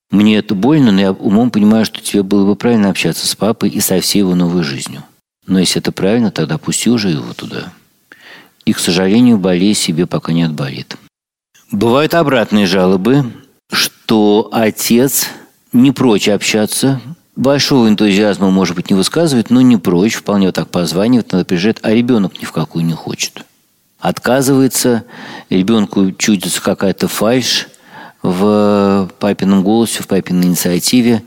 Мне это больно, но я умом понимаю, что тебе было бы правильно общаться с папой и со всей его новой жизнью. Но если это правильно, тогда пусти уже его туда. И, к сожалению, болей себе пока не отболит. Бывают обратные жалобы, что отец не прочь общаться большого энтузиазма, может быть, не высказывает, но не прочь, вполне так позванивает, надо приезжать, а ребенок ни в какую не хочет. Отказывается, ребенку чудится какая-то фальшь в папином голосе, в папиной инициативе,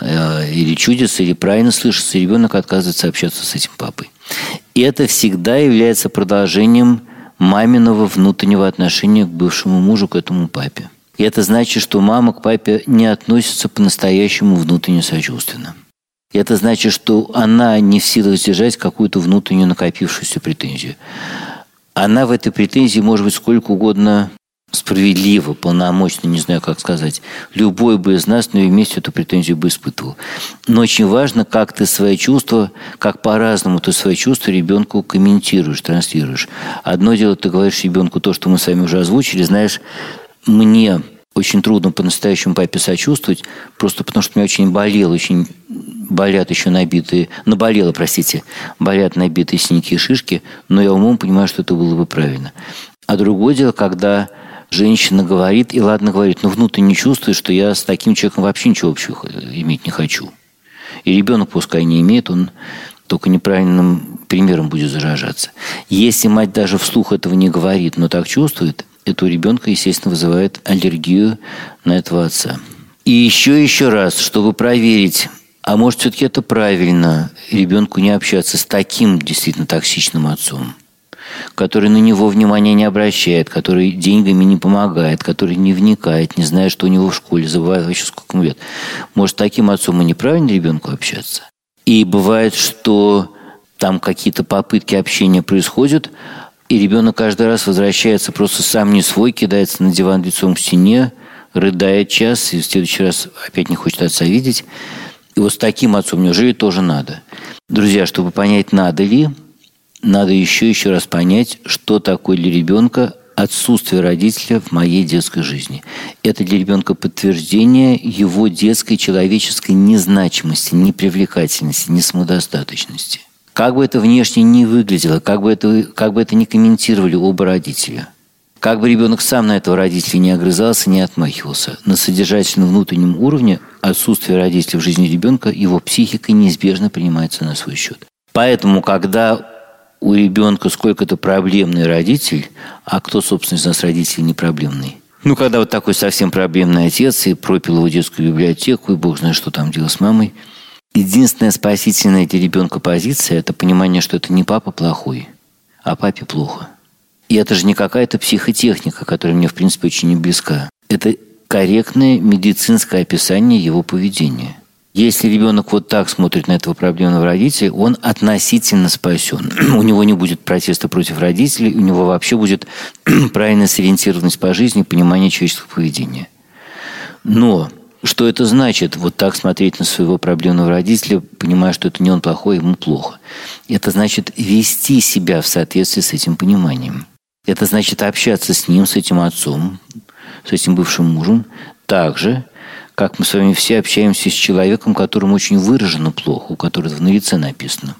э, или чудится, или правильно слышится, ребенок отказывается общаться с этим папой. И это всегда является продолжением маминого внутреннего отношения к бывшему мужу, к этому папе. И это значит, что мама к папе не относится по-настоящему внутренне сочувственно. И это значит, что она не в силах сдержать какую-то внутреннюю накопившуюся претензию. Она в этой претензии может быть сколько угодно справедливо, полномочно, не знаю, как сказать. Любой бы из нас на ее месте эту претензию бы испытывал. Но очень важно, как ты свои чувства, как по-разному ты свои чувства ребенку комментируешь, транслируешь. Одно дело, ты говоришь ребенку то, что мы с вами уже озвучили, знаешь, мне очень трудно по-настоящему папе сочувствовать, просто потому что меня очень болел, очень болят еще набитые, наболело, простите, болят набитые синяки и шишки, но я умом понимаю, что это было бы правильно. А другое дело, когда женщина говорит, и ладно говорит, но внутренне чувствует, что я с таким человеком вообще ничего общего иметь не хочу. И ребенок пускай не имеет, он только неправильным примером будет заражаться. Если мать даже вслух этого не говорит, но так чувствует, это у ребенка, естественно, вызывает аллергию на этого отца. И еще еще раз, чтобы проверить, а может, все-таки это правильно, ребенку не общаться с таким действительно токсичным отцом, который на него внимания не обращает, который деньгами не помогает, который не вникает, не знает, что у него в школе, забывает вообще сколько ему лет. Может, таким отцом и неправильно ребенку общаться? И бывает, что там какие-то попытки общения происходят, и ребенок каждый раз возвращается просто сам не свой, кидается на диван лицом к стене, рыдает час, и в следующий раз опять не хочет отца видеть. И вот с таким отцом неужели тоже надо? Друзья, чтобы понять, надо ли, надо еще еще раз понять, что такое для ребенка отсутствие родителя в моей детской жизни. Это для ребенка подтверждение его детской человеческой незначимости, непривлекательности, несамодостаточности. Как бы это внешне не выглядело, как бы это, как бы это ни комментировали оба родителя. Как бы ребенок сам на этого родителя не огрызался, не отмахивался. На содержательном внутреннем уровне отсутствие родителя в жизни ребенка, его психика неизбежно принимается на свой счет. Поэтому, когда у ребенка сколько-то проблемный родитель, а кто, собственно, из нас родителей не проблемный? Ну, когда вот такой совсем проблемный отец и пропил его детскую библиотеку, и бог знает, что там делал с мамой. Единственная спасительная для ребенка позиция – это понимание, что это не папа плохой, а папе плохо. И это же не какая-то психотехника, которая мне, в принципе, очень не близка. Это корректное медицинское описание его поведения – если ребенок вот так смотрит на этого проблемного родителя, он относительно спасен. у него не будет протеста против родителей, у него вообще будет правильная сориентированность по жизни, понимание человеческого поведения. Но что это значит, вот так смотреть на своего проблемного родителя, понимая, что это не он плохой, ему плохо? Это значит вести себя в соответствии с этим пониманием. Это значит общаться с ним, с этим отцом, с этим бывшим мужем, так же, как мы с вами все общаемся с человеком, которому очень выражено плохо, у которого на лице написано,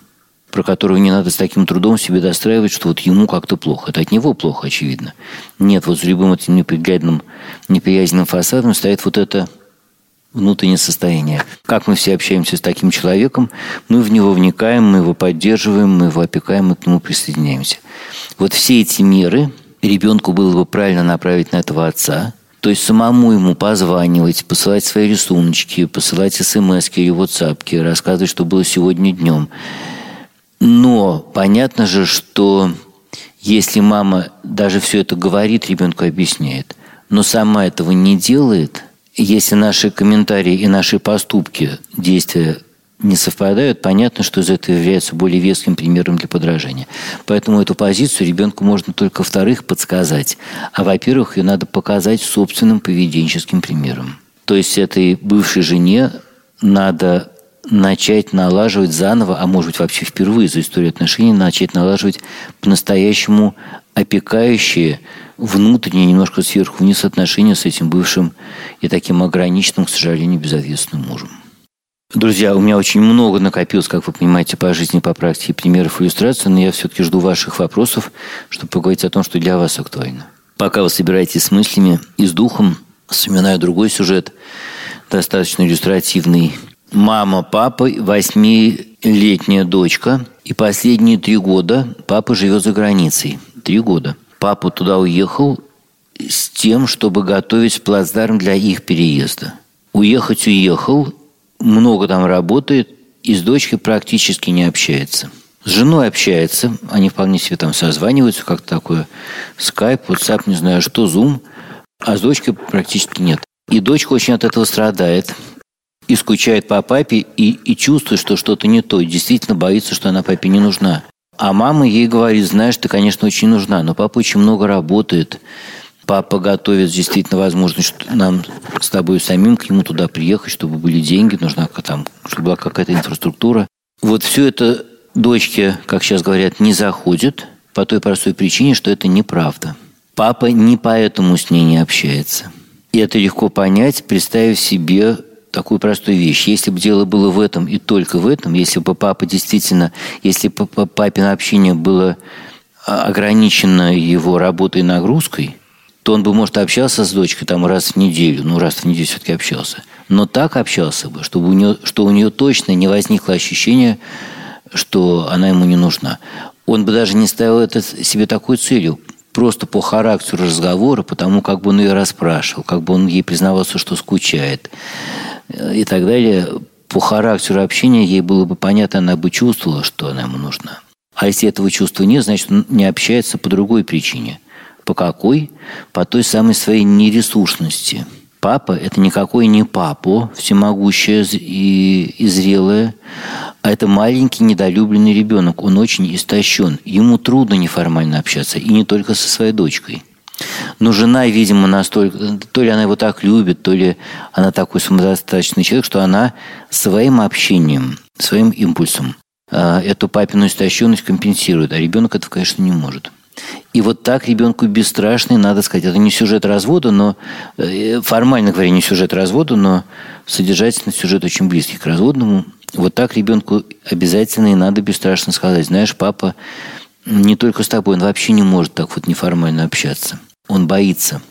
про которого не надо с таким трудом себе достраивать, что вот ему как-то плохо. Это от него плохо, очевидно. Нет, вот с любым этим неприглядным, неприязненным фасадом стоит вот это внутреннее состояние. Как мы все общаемся с таким человеком, мы в него вникаем, мы его поддерживаем, мы его опекаем, мы к нему присоединяемся. Вот все эти меры ребенку было бы правильно направить на этого отца, то есть самому ему позванивать, посылать свои рисуночки, посылать смс или WhatsApp, рассказывать, что было сегодня днем. Но понятно же, что если мама даже все это говорит, ребенку объясняет, но сама этого не делает, если наши комментарии и наши поступки, действия не совпадают, понятно, что из этого является более веским примером для подражания. Поэтому эту позицию ребенку можно только, во-вторых, подсказать. А во-первых, ее надо показать собственным поведенческим примером. То есть этой бывшей жене надо начать налаживать заново, а может быть вообще впервые за историю отношений, начать налаживать по-настоящему опекающие внутренние, немножко сверху вниз отношения с этим бывшим и таким ограниченным, к сожалению, безответственным мужем. Друзья, у меня очень много накопилось, как вы понимаете, по жизни, по практике примеров иллюстраций, но я все-таки жду ваших вопросов, чтобы поговорить о том, что для вас актуально. Пока вы собираетесь с мыслями и с духом, вспоминаю другой сюжет, достаточно иллюстративный. Мама, папа, восьмилетняя дочка. И последние три года папа живет за границей. Три года. Папа туда уехал с тем, чтобы готовить плацдарм для их переезда. Уехать уехал, много там работает, и с дочкой практически не общается. С женой общается, они вполне себе там созваниваются, как такое скайп, WhatsApp, не знаю что, Zoom, а с дочкой практически нет. И дочка очень от этого страдает, и скучает по папе, и, и чувствует, что что-то не то, и действительно боится, что она папе не нужна. А мама ей говорит, знаешь, ты, конечно, очень нужна, но папа очень много работает, папа готовит действительно возможность нам с тобой самим к нему туда приехать, чтобы были деньги, нужна там, чтобы была какая-то инфраструктура. Вот все это дочке, как сейчас говорят, не заходит по той простой причине, что это неправда. Папа не поэтому с ней не общается. И это легко понять, представив себе такую простую вещь. Если бы дело было в этом и только в этом, если бы папа действительно, если бы папино общение было а, ограничено его работой и нагрузкой – то он бы, может, общался с дочкой там раз в неделю, ну, раз в неделю все-таки общался. Но так общался бы, чтобы у нее, что у нее точно не возникло ощущение, что она ему не нужна. Он бы даже не ставил это себе такой целью, просто по характеру разговора, потому как бы он ее расспрашивал, как бы он ей признавался, что скучает и так далее. По характеру общения ей было бы понятно, она бы чувствовала, что она ему нужна. А если этого чувства нет, значит, он не общается по другой причине – по какой? По той самой своей нересурсности. Папа – это никакой не папа, всемогущее и, и зрелое, а это маленький недолюбленный ребенок. Он очень истощен. Ему трудно неформально общаться, и не только со своей дочкой. Но жена, видимо, настолько... То ли она его так любит, то ли она такой самодостаточный человек, что она своим общением, своим импульсом а, эту папину истощенность компенсирует, а ребенок это, конечно, не может. И вот так ребенку бесстрашный, надо сказать, это не сюжет развода, но э, формально говоря, не сюжет развода, но содержательный сюжет очень близкий к разводному. Вот так ребенку обязательно и надо бесстрашно сказать, знаешь, папа не только с тобой, он вообще не может так вот неформально общаться. Он боится.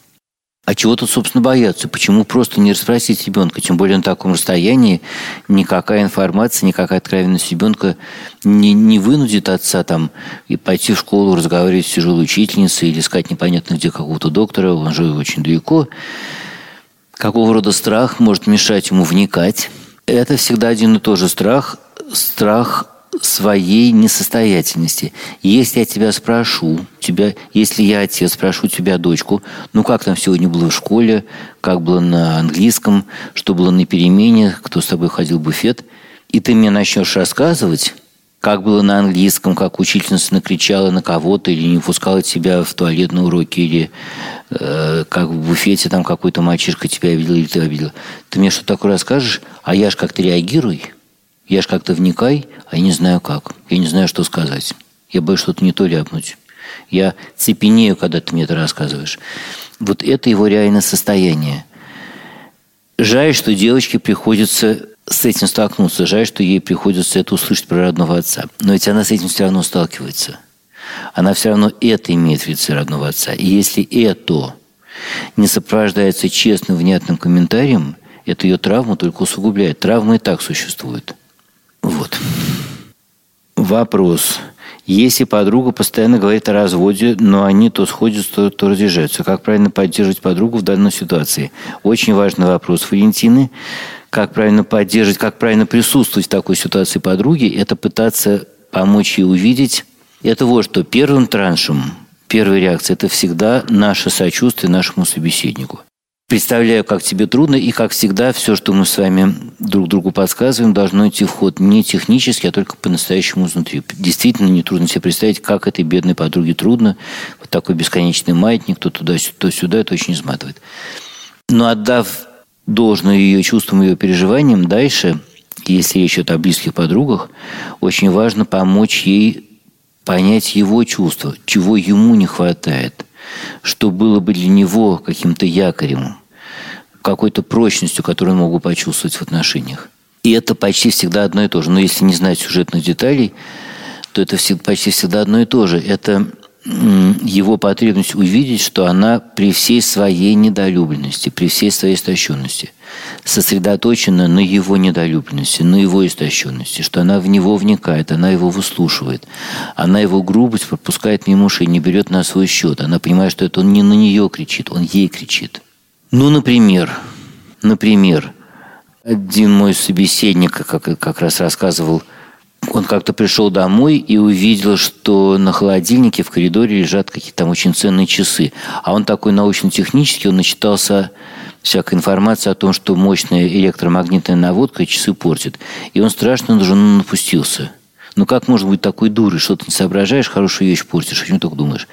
А чего тут, собственно, бояться? Почему просто не расспросить ребенка? Тем более на таком расстоянии никакая информация, никакая откровенность ребенка не, не вынудит отца там и пойти в школу разговаривать с тяжелой учительницей или искать непонятно где какого-то доктора, он же очень далеко. Какого рода страх может мешать ему вникать? Это всегда один и тот же страх. Страх своей несостоятельности. Если я тебя спрошу, тебя, если я отец, спрошу тебя дочку, ну как там сегодня было в школе, как было на английском, что было на перемене, кто с тобой ходил в буфет, и ты мне начнешь рассказывать, как было на английском, как учительница накричала на кого-то или не пускала тебя в туалет на уроке, или э, как в буфете там какой-то мальчишка тебя обидел или ты обидел. Ты мне что такое расскажешь, а я ж как-то реагирую – я ж как-то вникай, а я не знаю как. Я не знаю, что сказать. Я боюсь что-то не то ляпнуть. Я цепенею, когда ты мне это рассказываешь. Вот это его реальное состояние. Жаль, что девочке приходится с этим столкнуться. Жаль, что ей приходится это услышать про родного отца. Но ведь она с этим все равно сталкивается. Она все равно это имеет в лице родного отца. И если это не сопровождается честным, внятным комментарием, это ее травму только усугубляет. Травма и так существует. Вот. Вопрос. Если подруга постоянно говорит о разводе, но они то сходятся, то, то разъезжаются, как правильно поддерживать подругу в данной ситуации? Очень важный вопрос Валентины. Как правильно поддерживать, как правильно присутствовать в такой ситуации подруги, это пытаться помочь ей увидеть. Это вот что. Первым траншем, первая реакция – это всегда наше сочувствие нашему собеседнику. Представляю, как тебе трудно, и, как всегда, все, что мы с вами друг другу подсказываем, должно идти в ход не технически, а только по-настоящему изнутри. Действительно, не трудно себе представить, как этой бедной подруге трудно. Вот такой бесконечный маятник, то туда, то сюда, это очень изматывает. Но отдав должное ее чувствам, ее переживаниям, дальше, если речь идет о близких подругах, очень важно помочь ей понять его чувства, чего ему не хватает – что было бы для него каким-то якорем, какой-то прочностью, которую он мог бы почувствовать в отношениях. И это почти всегда одно и то же. Но если не знать сюжетных деталей, то это почти всегда одно и то же. Это его потребность увидеть, что она при всей своей недолюбленности, при всей своей истощенности сосредоточена на его недолюбленности, на его истощенности, что она в него вникает, она его выслушивает, она его грубость пропускает мимо ушей, не берет на свой счет. Она понимает, что это он не на нее кричит, он ей кричит. Ну, например, например, один мой собеседник как, как раз рассказывал – он как-то пришел домой и увидел, что на холодильнике в коридоре лежат какие-то там очень ценные часы. А он такой научно-технический, он начитался всякой информации о том, что мощная электромагнитная наводка часы портит. И он страшно на жену напустился. Ну как может быть такой дурой, что ты не соображаешь, хорошую вещь портишь, о чем только думаешь.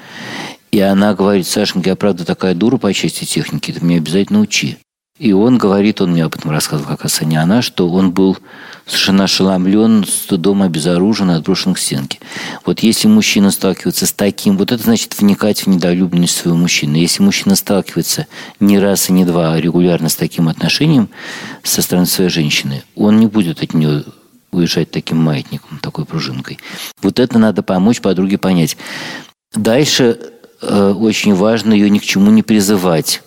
И она говорит, Сашенька, я правда такая дура по части техники, ты меня обязательно учи. И он говорит, он мне об этом рассказывал, как раз, а не она, что он был совершенно ошеломлен, стыдом обезоружен, отброшен к стенке. Вот если мужчина сталкивается с таким, вот это значит вникать в недолюбленность своего мужчины. Если мужчина сталкивается не раз и не два, а регулярно с таким отношением со стороны своей женщины, он не будет от нее уезжать таким маятником, такой пружинкой. Вот это надо помочь подруге понять. Дальше э, очень важно ее ни к чему не призывать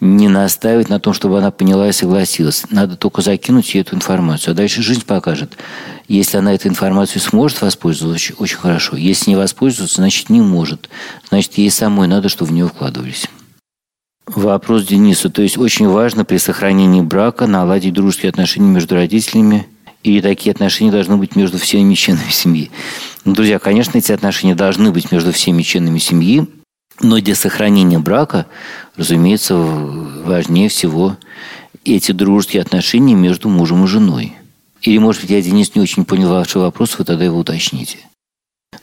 не настаивать на том, чтобы она поняла и согласилась. Надо только закинуть ей эту информацию. А дальше жизнь покажет. Если она этой информацией сможет воспользоваться, очень, очень хорошо. Если не воспользоваться, значит, не может. Значит, ей самой надо, чтобы в нее вкладывались. Вопрос Денису. То есть очень важно при сохранении брака наладить дружеские отношения между родителями и такие отношения должны быть между всеми членами семьи. Ну, друзья, конечно, эти отношения должны быть между всеми членами семьи, но для сохранения брака, разумеется, важнее всего эти дружеские отношения между мужем и женой. Или, может быть, я, Денис, не очень понял ваш вопрос, вы тогда его уточните.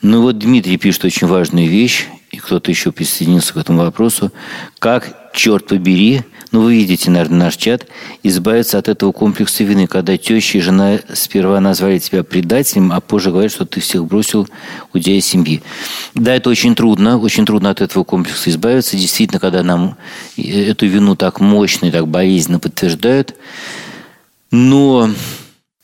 Ну вот Дмитрий пишет очень важную вещь, и кто-то еще присоединился к этому вопросу. Как, черт побери, ну вы видите, наверное, наш чат, избавиться от этого комплекса вины, когда теща и жена сперва назвали тебя предателем, а позже говорят, что ты всех бросил, удея семьи. Да, это очень трудно, очень трудно от этого комплекса избавиться. Действительно, когда нам эту вину так мощно и так болезненно подтверждают. Но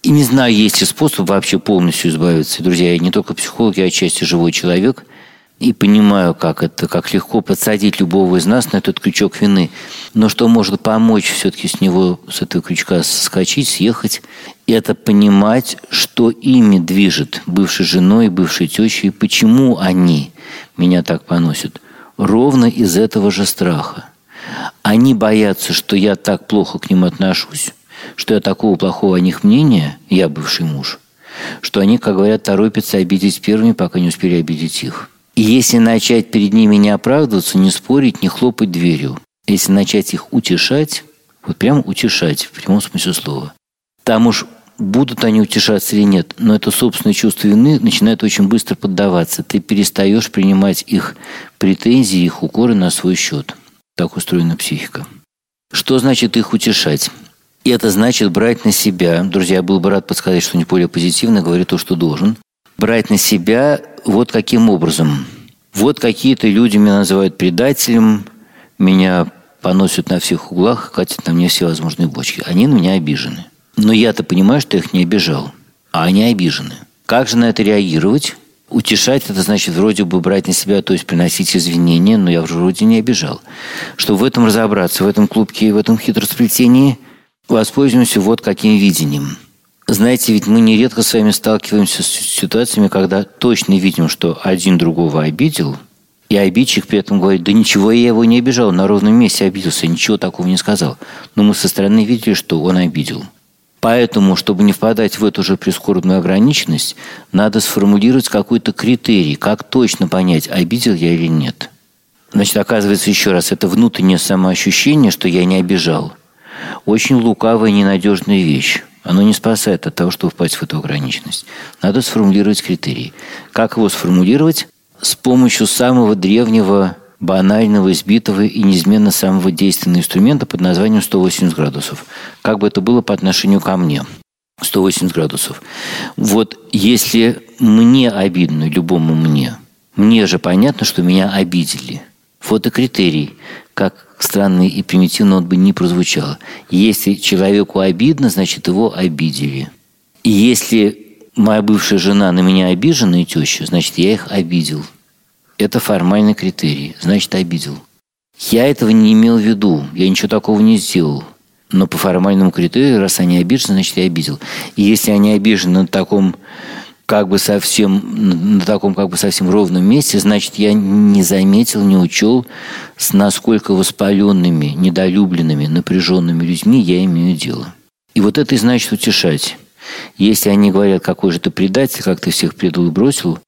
И не знаю, есть ли способ вообще полностью избавиться. Друзья, я не только психолог, я отчасти живой человек – и понимаю, как это, как легко подсадить любого из нас на этот крючок вины. Но что может помочь все-таки с него, с этого крючка соскочить, съехать, это понимать, что ими движет бывшей женой, бывшей тещей, почему они меня так поносят. Ровно из этого же страха. Они боятся, что я так плохо к ним отношусь, что я такого плохого о них мнения, я бывший муж, что они, как говорят, торопятся обидеть первыми, пока не успели обидеть их. И если начать перед ними не оправдываться, не спорить, не хлопать дверью, если начать их утешать, вот прям утешать в прямом смысле слова, там уж будут они утешаться или нет, но это собственное чувство вины начинает очень быстро поддаваться. Ты перестаешь принимать их претензии, их укоры на свой счет. Так устроена психика. Что значит их утешать? И это значит брать на себя, друзья, я был бы рад подсказать что-нибудь более позитивное, говорю то, что должен, брать на себя вот каким образом. Вот какие-то люди меня называют предателем, меня поносят на всех углах, катят на мне все возможные бочки. Они на меня обижены. Но я-то понимаю, что я их не обижал, а они обижены. Как же на это реагировать? Утешать – это значит вроде бы брать на себя, то есть приносить извинения, но я вроде не обижал. Чтобы в этом разобраться, в этом клубке, в этом хитросплетении, воспользуемся вот каким видением – знаете, ведь мы нередко с вами сталкиваемся с ситуациями, когда точно видим, что один другого обидел, и обидчик при этом говорит, да ничего, я его не обижал, на ровном месте обиделся, ничего такого не сказал. Но мы со стороны видели, что он обидел. Поэтому, чтобы не впадать в эту же прискорбную ограниченность, надо сформулировать какой-то критерий, как точно понять, обидел я или нет. Значит, оказывается, еще раз, это внутреннее самоощущение, что я не обижал. Очень лукавая ненадежная вещь. Оно не спасает от того, чтобы впасть в эту ограниченность. Надо сформулировать критерии. Как его сформулировать? С помощью самого древнего, банального, избитого и неизменно самого действенного инструмента под названием 180 градусов. Как бы это было по отношению ко мне. 180 градусов. Вот если мне обидно, любому мне, мне же понятно, что меня обидели. Вот и критерий, как странно и примитивно он бы не прозвучало. Если человеку обидно, значит, его обидели. И если моя бывшая жена на меня обижена и теща, значит, я их обидел. Это формальный критерий. Значит, обидел. Я этого не имел в виду. Я ничего такого не сделал. Но по формальному критерию, раз они обижены, значит, я обидел. И если они обижены на таком как бы совсем на таком как бы совсем ровном месте, значит, я не заметил, не учел, с насколько воспаленными, недолюбленными, напряженными людьми я имею дело. И вот это и значит утешать. Если они говорят, какой же ты предатель, как ты всех предал и бросил,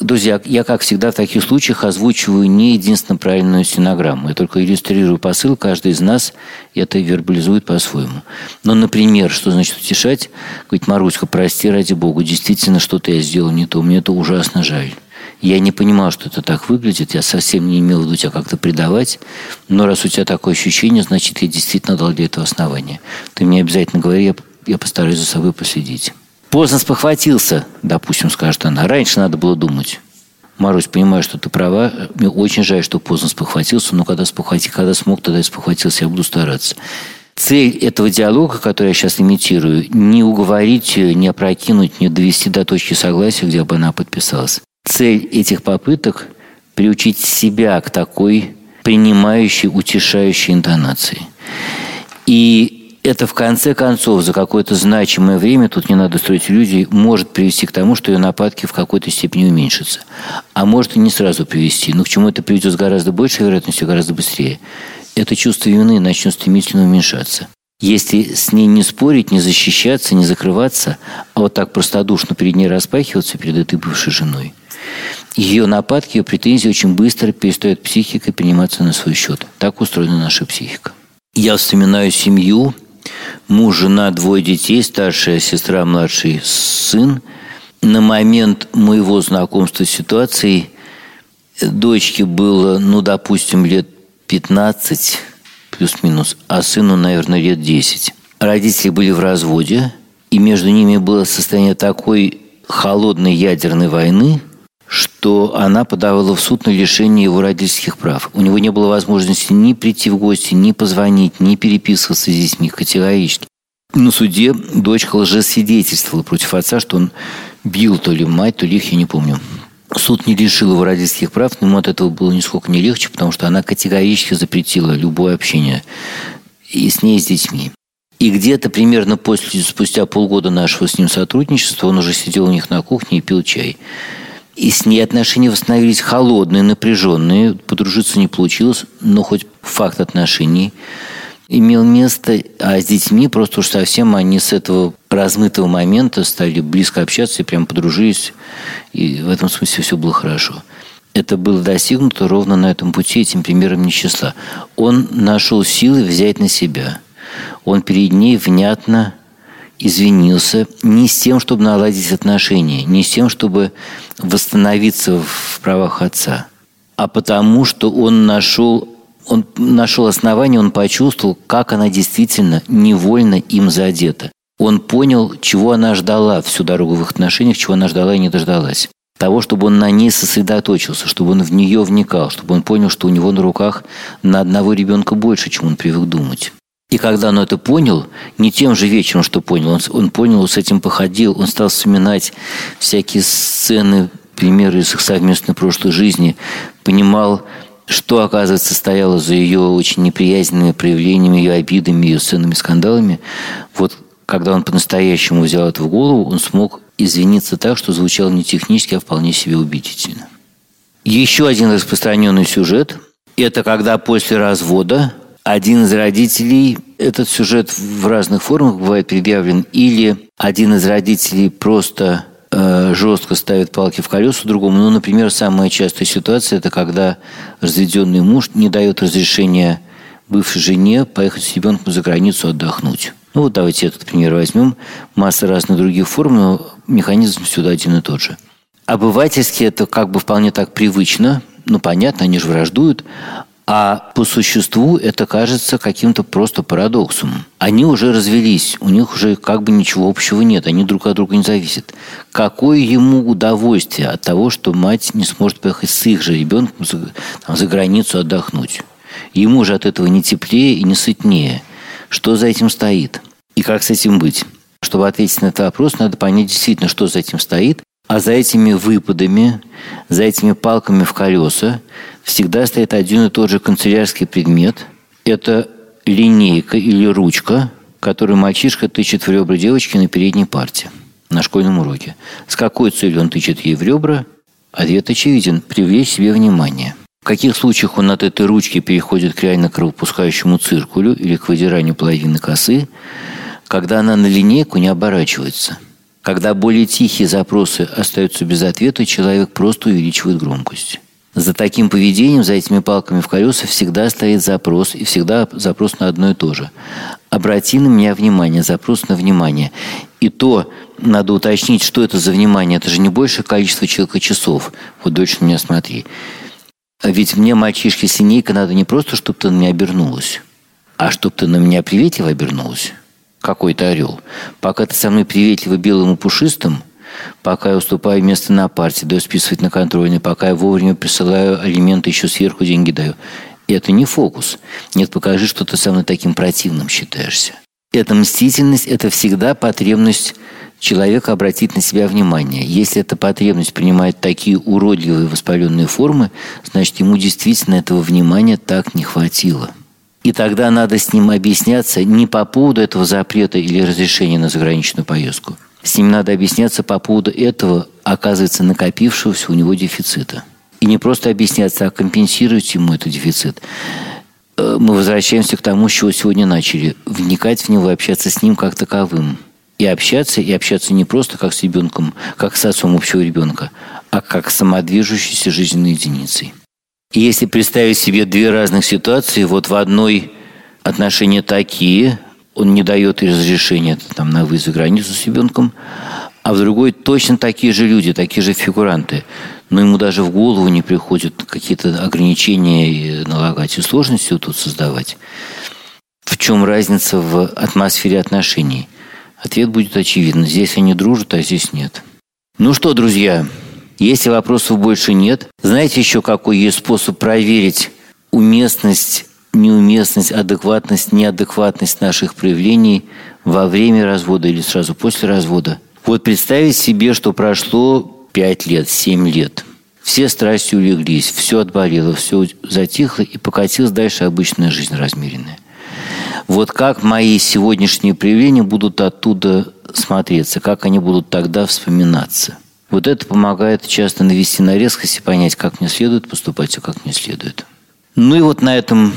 Друзья, я, как всегда, в таких случаях озвучиваю не единственно правильную стенограмму. Я только иллюстрирую посыл, каждый из нас это вербализует по-своему. Но, например, что значит утешать? Говорить, Маруська, прости, ради бога, действительно, что-то я сделал не то, мне это ужасно жаль. Я не понимал, что это так выглядит, я совсем не имел в виду тебя как-то предавать, но раз у тебя такое ощущение, значит, я действительно дал для этого основания. Ты мне обязательно говори, я, я постараюсь за собой последить. Поздно спохватился, допустим, скажет она. Раньше надо было думать. Марусь, понимаю, что ты права. Мне очень жаль, что поздно спохватился, но когда, спохвати, когда смог, тогда и спохватился, я буду стараться. Цель этого диалога, который я сейчас имитирую, не уговорить, не опрокинуть, не довести до точки согласия, где бы она подписалась. Цель этих попыток – приучить себя к такой принимающей, утешающей интонации. И это в конце концов за какое-то значимое время, тут не надо строить иллюзий, может привести к тому, что ее нападки в какой-то степени уменьшатся. А может и не сразу привести. Но к чему это приведет с гораздо большей вероятностью, гораздо быстрее. Это чувство вины начнет стремительно уменьшаться. Если с ней не спорить, не защищаться, не закрываться, а вот так простодушно перед ней распахиваться перед этой бывшей женой, ее нападки, ее претензии очень быстро перестают психикой приниматься на свой счет. Так устроена наша психика. Я вспоминаю семью, Муж, жена, двое детей, старшая сестра, младший сын. На момент моего знакомства с ситуацией дочке было, ну, допустим, лет 15 плюс-минус, а сыну, наверное, лет 10. Родители были в разводе, и между ними было состояние такой холодной ядерной войны – что она подавала в суд на лишение его родительских прав. У него не было возможности ни прийти в гости, ни позвонить, ни переписываться с детьми категорически. На суде дочка лжесвидетельствовала против отца, что он бил то ли мать, то ли их, я не помню. Суд не лишил его родительских прав, но ему от этого было нисколько не легче, потому что она категорически запретила любое общение и с ней, и с детьми. И где-то примерно после, спустя полгода нашего с ним сотрудничества он уже сидел у них на кухне и пил чай. И с ней отношения восстановились холодные, напряженные. Подружиться не получилось, но хоть факт отношений имел место. А с детьми просто уж совсем они с этого размытого момента стали близко общаться и прям подружились. И в этом смысле все было хорошо. Это было достигнуто ровно на этом пути этим примером нечисла. Он нашел силы взять на себя. Он перед ней внятно извинился не с тем, чтобы наладить отношения, не с тем, чтобы восстановиться в правах отца, а потому, что он нашел, он нашел основание, он почувствовал, как она действительно невольно им задета. Он понял, чего она ждала всю дорогу в их отношениях, чего она ждала и не дождалась. Того, чтобы он на ней сосредоточился, чтобы он в нее вникал, чтобы он понял, что у него на руках на одного ребенка больше, чем он привык думать. И когда он это понял, не тем же вечером, что понял, он, он понял, с этим походил, он стал вспоминать всякие сцены, примеры из их совместной прошлой жизни, понимал, что, оказывается, стояло за ее очень неприязненными проявлениями, ее обидами, ее сценами, скандалами. Вот когда он по-настоящему взял это в голову, он смог извиниться так, что звучало не технически, а вполне себе убедительно. Еще один распространенный сюжет – это когда после развода один из родителей, этот сюжет в разных формах бывает предъявлен, или один из родителей просто э, жестко ставит палки в колеса другому. Ну, например, самая частая ситуация – это когда разведенный муж не дает разрешения бывшей жене поехать с ребенком за границу отдохнуть. Ну вот давайте этот пример возьмем. Масса разных других форм, но механизм сюда один и тот же. Обывательски это как бы вполне так привычно, ну понятно, они же враждуют, а по существу это кажется каким-то просто парадоксом. Они уже развелись, у них уже как бы ничего общего нет, они друг от друга не зависят. Какое ему удовольствие от того, что мать не сможет поехать с их же ребенком за, там, за границу отдохнуть? Ему же от этого не теплее и не сытнее. Что за этим стоит? И как с этим быть? Чтобы ответить на этот вопрос, надо понять действительно, что за этим стоит, а за этими выпадами, за этими палками в колеса всегда стоит один и тот же канцелярский предмет. Это линейка или ручка, которую мальчишка тычет в ребра девочки на передней парте на школьном уроке. С какой целью он тычет ей в ребра? Ответ очевиден – привлечь себе внимание. В каких случаях он от этой ручки переходит к реально кровопускающему циркулю или к выдиранию половины косы, когда она на линейку не оборачивается – когда более тихие запросы остаются без ответа, человек просто увеличивает громкость. За таким поведением, за этими палками в колеса всегда стоит запрос, и всегда запрос на одно и то же. Обрати на меня внимание, запрос на внимание. И то надо уточнить, что это за внимание. Это же не большее количество человека часов. Вот, дочь, на меня смотри. А ведь мне, мальчишке, синейка надо не просто, чтобы ты на меня обернулась, а чтобы ты на меня приветливо обернулась какой-то орел. Пока ты со мной приветливо белым и пушистым, пока я уступаю место на партии, даю списывать на контрольный, пока я вовремя присылаю алименты, еще сверху деньги даю. Это не фокус. Нет, покажи, что ты со мной таким противным считаешься. Эта мстительность – это всегда потребность человека обратить на себя внимание. Если эта потребность принимает такие уродливые воспаленные формы, значит, ему действительно этого внимания так не хватило – и тогда надо с ним объясняться не по поводу этого запрета или разрешения на заграничную поездку. С ним надо объясняться по поводу этого, оказывается, накопившегося у него дефицита. И не просто объясняться, а компенсировать ему этот дефицит. Э, мы возвращаемся к тому, с чего сегодня начали. Вникать в него и общаться с ним как таковым. И общаться, и общаться не просто как с ребенком, как с отцом общего ребенка, а как с самодвижущейся жизненной единицей. И если представить себе две разных ситуации, вот в одной отношения такие, он не дает разрешения там, на выезд за границу с ребенком, а в другой точно такие же люди, такие же фигуранты. Но ему даже в голову не приходят какие-то ограничения налагать и сложности тут создавать. В чем разница в атмосфере отношений? Ответ будет очевиден. Здесь они дружат, а здесь нет. Ну что, друзья, если вопросов больше нет, знаете еще какой есть способ проверить уместность неуместность, адекватность, неадекватность наших проявлений во время развода или сразу после развода. Вот представить себе, что прошло 5 лет, 7 лет. Все страсти улеглись, все отболело, все затихло и покатилась дальше обычная жизнь размеренная. Вот как мои сегодняшние проявления будут оттуда смотреться, как они будут тогда вспоминаться. Вот это помогает часто навести на резкость и понять, как мне следует поступать, а как не следует. Ну и вот на этом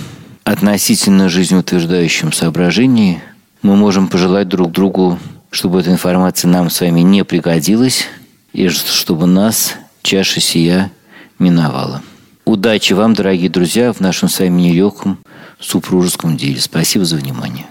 относительно жизнеутверждающем соображении мы можем пожелать друг другу, чтобы эта информация нам с вами не пригодилась, и чтобы нас чаша сия миновала. Удачи вам, дорогие друзья, в нашем с вами нелегком супружеском деле. Спасибо за внимание.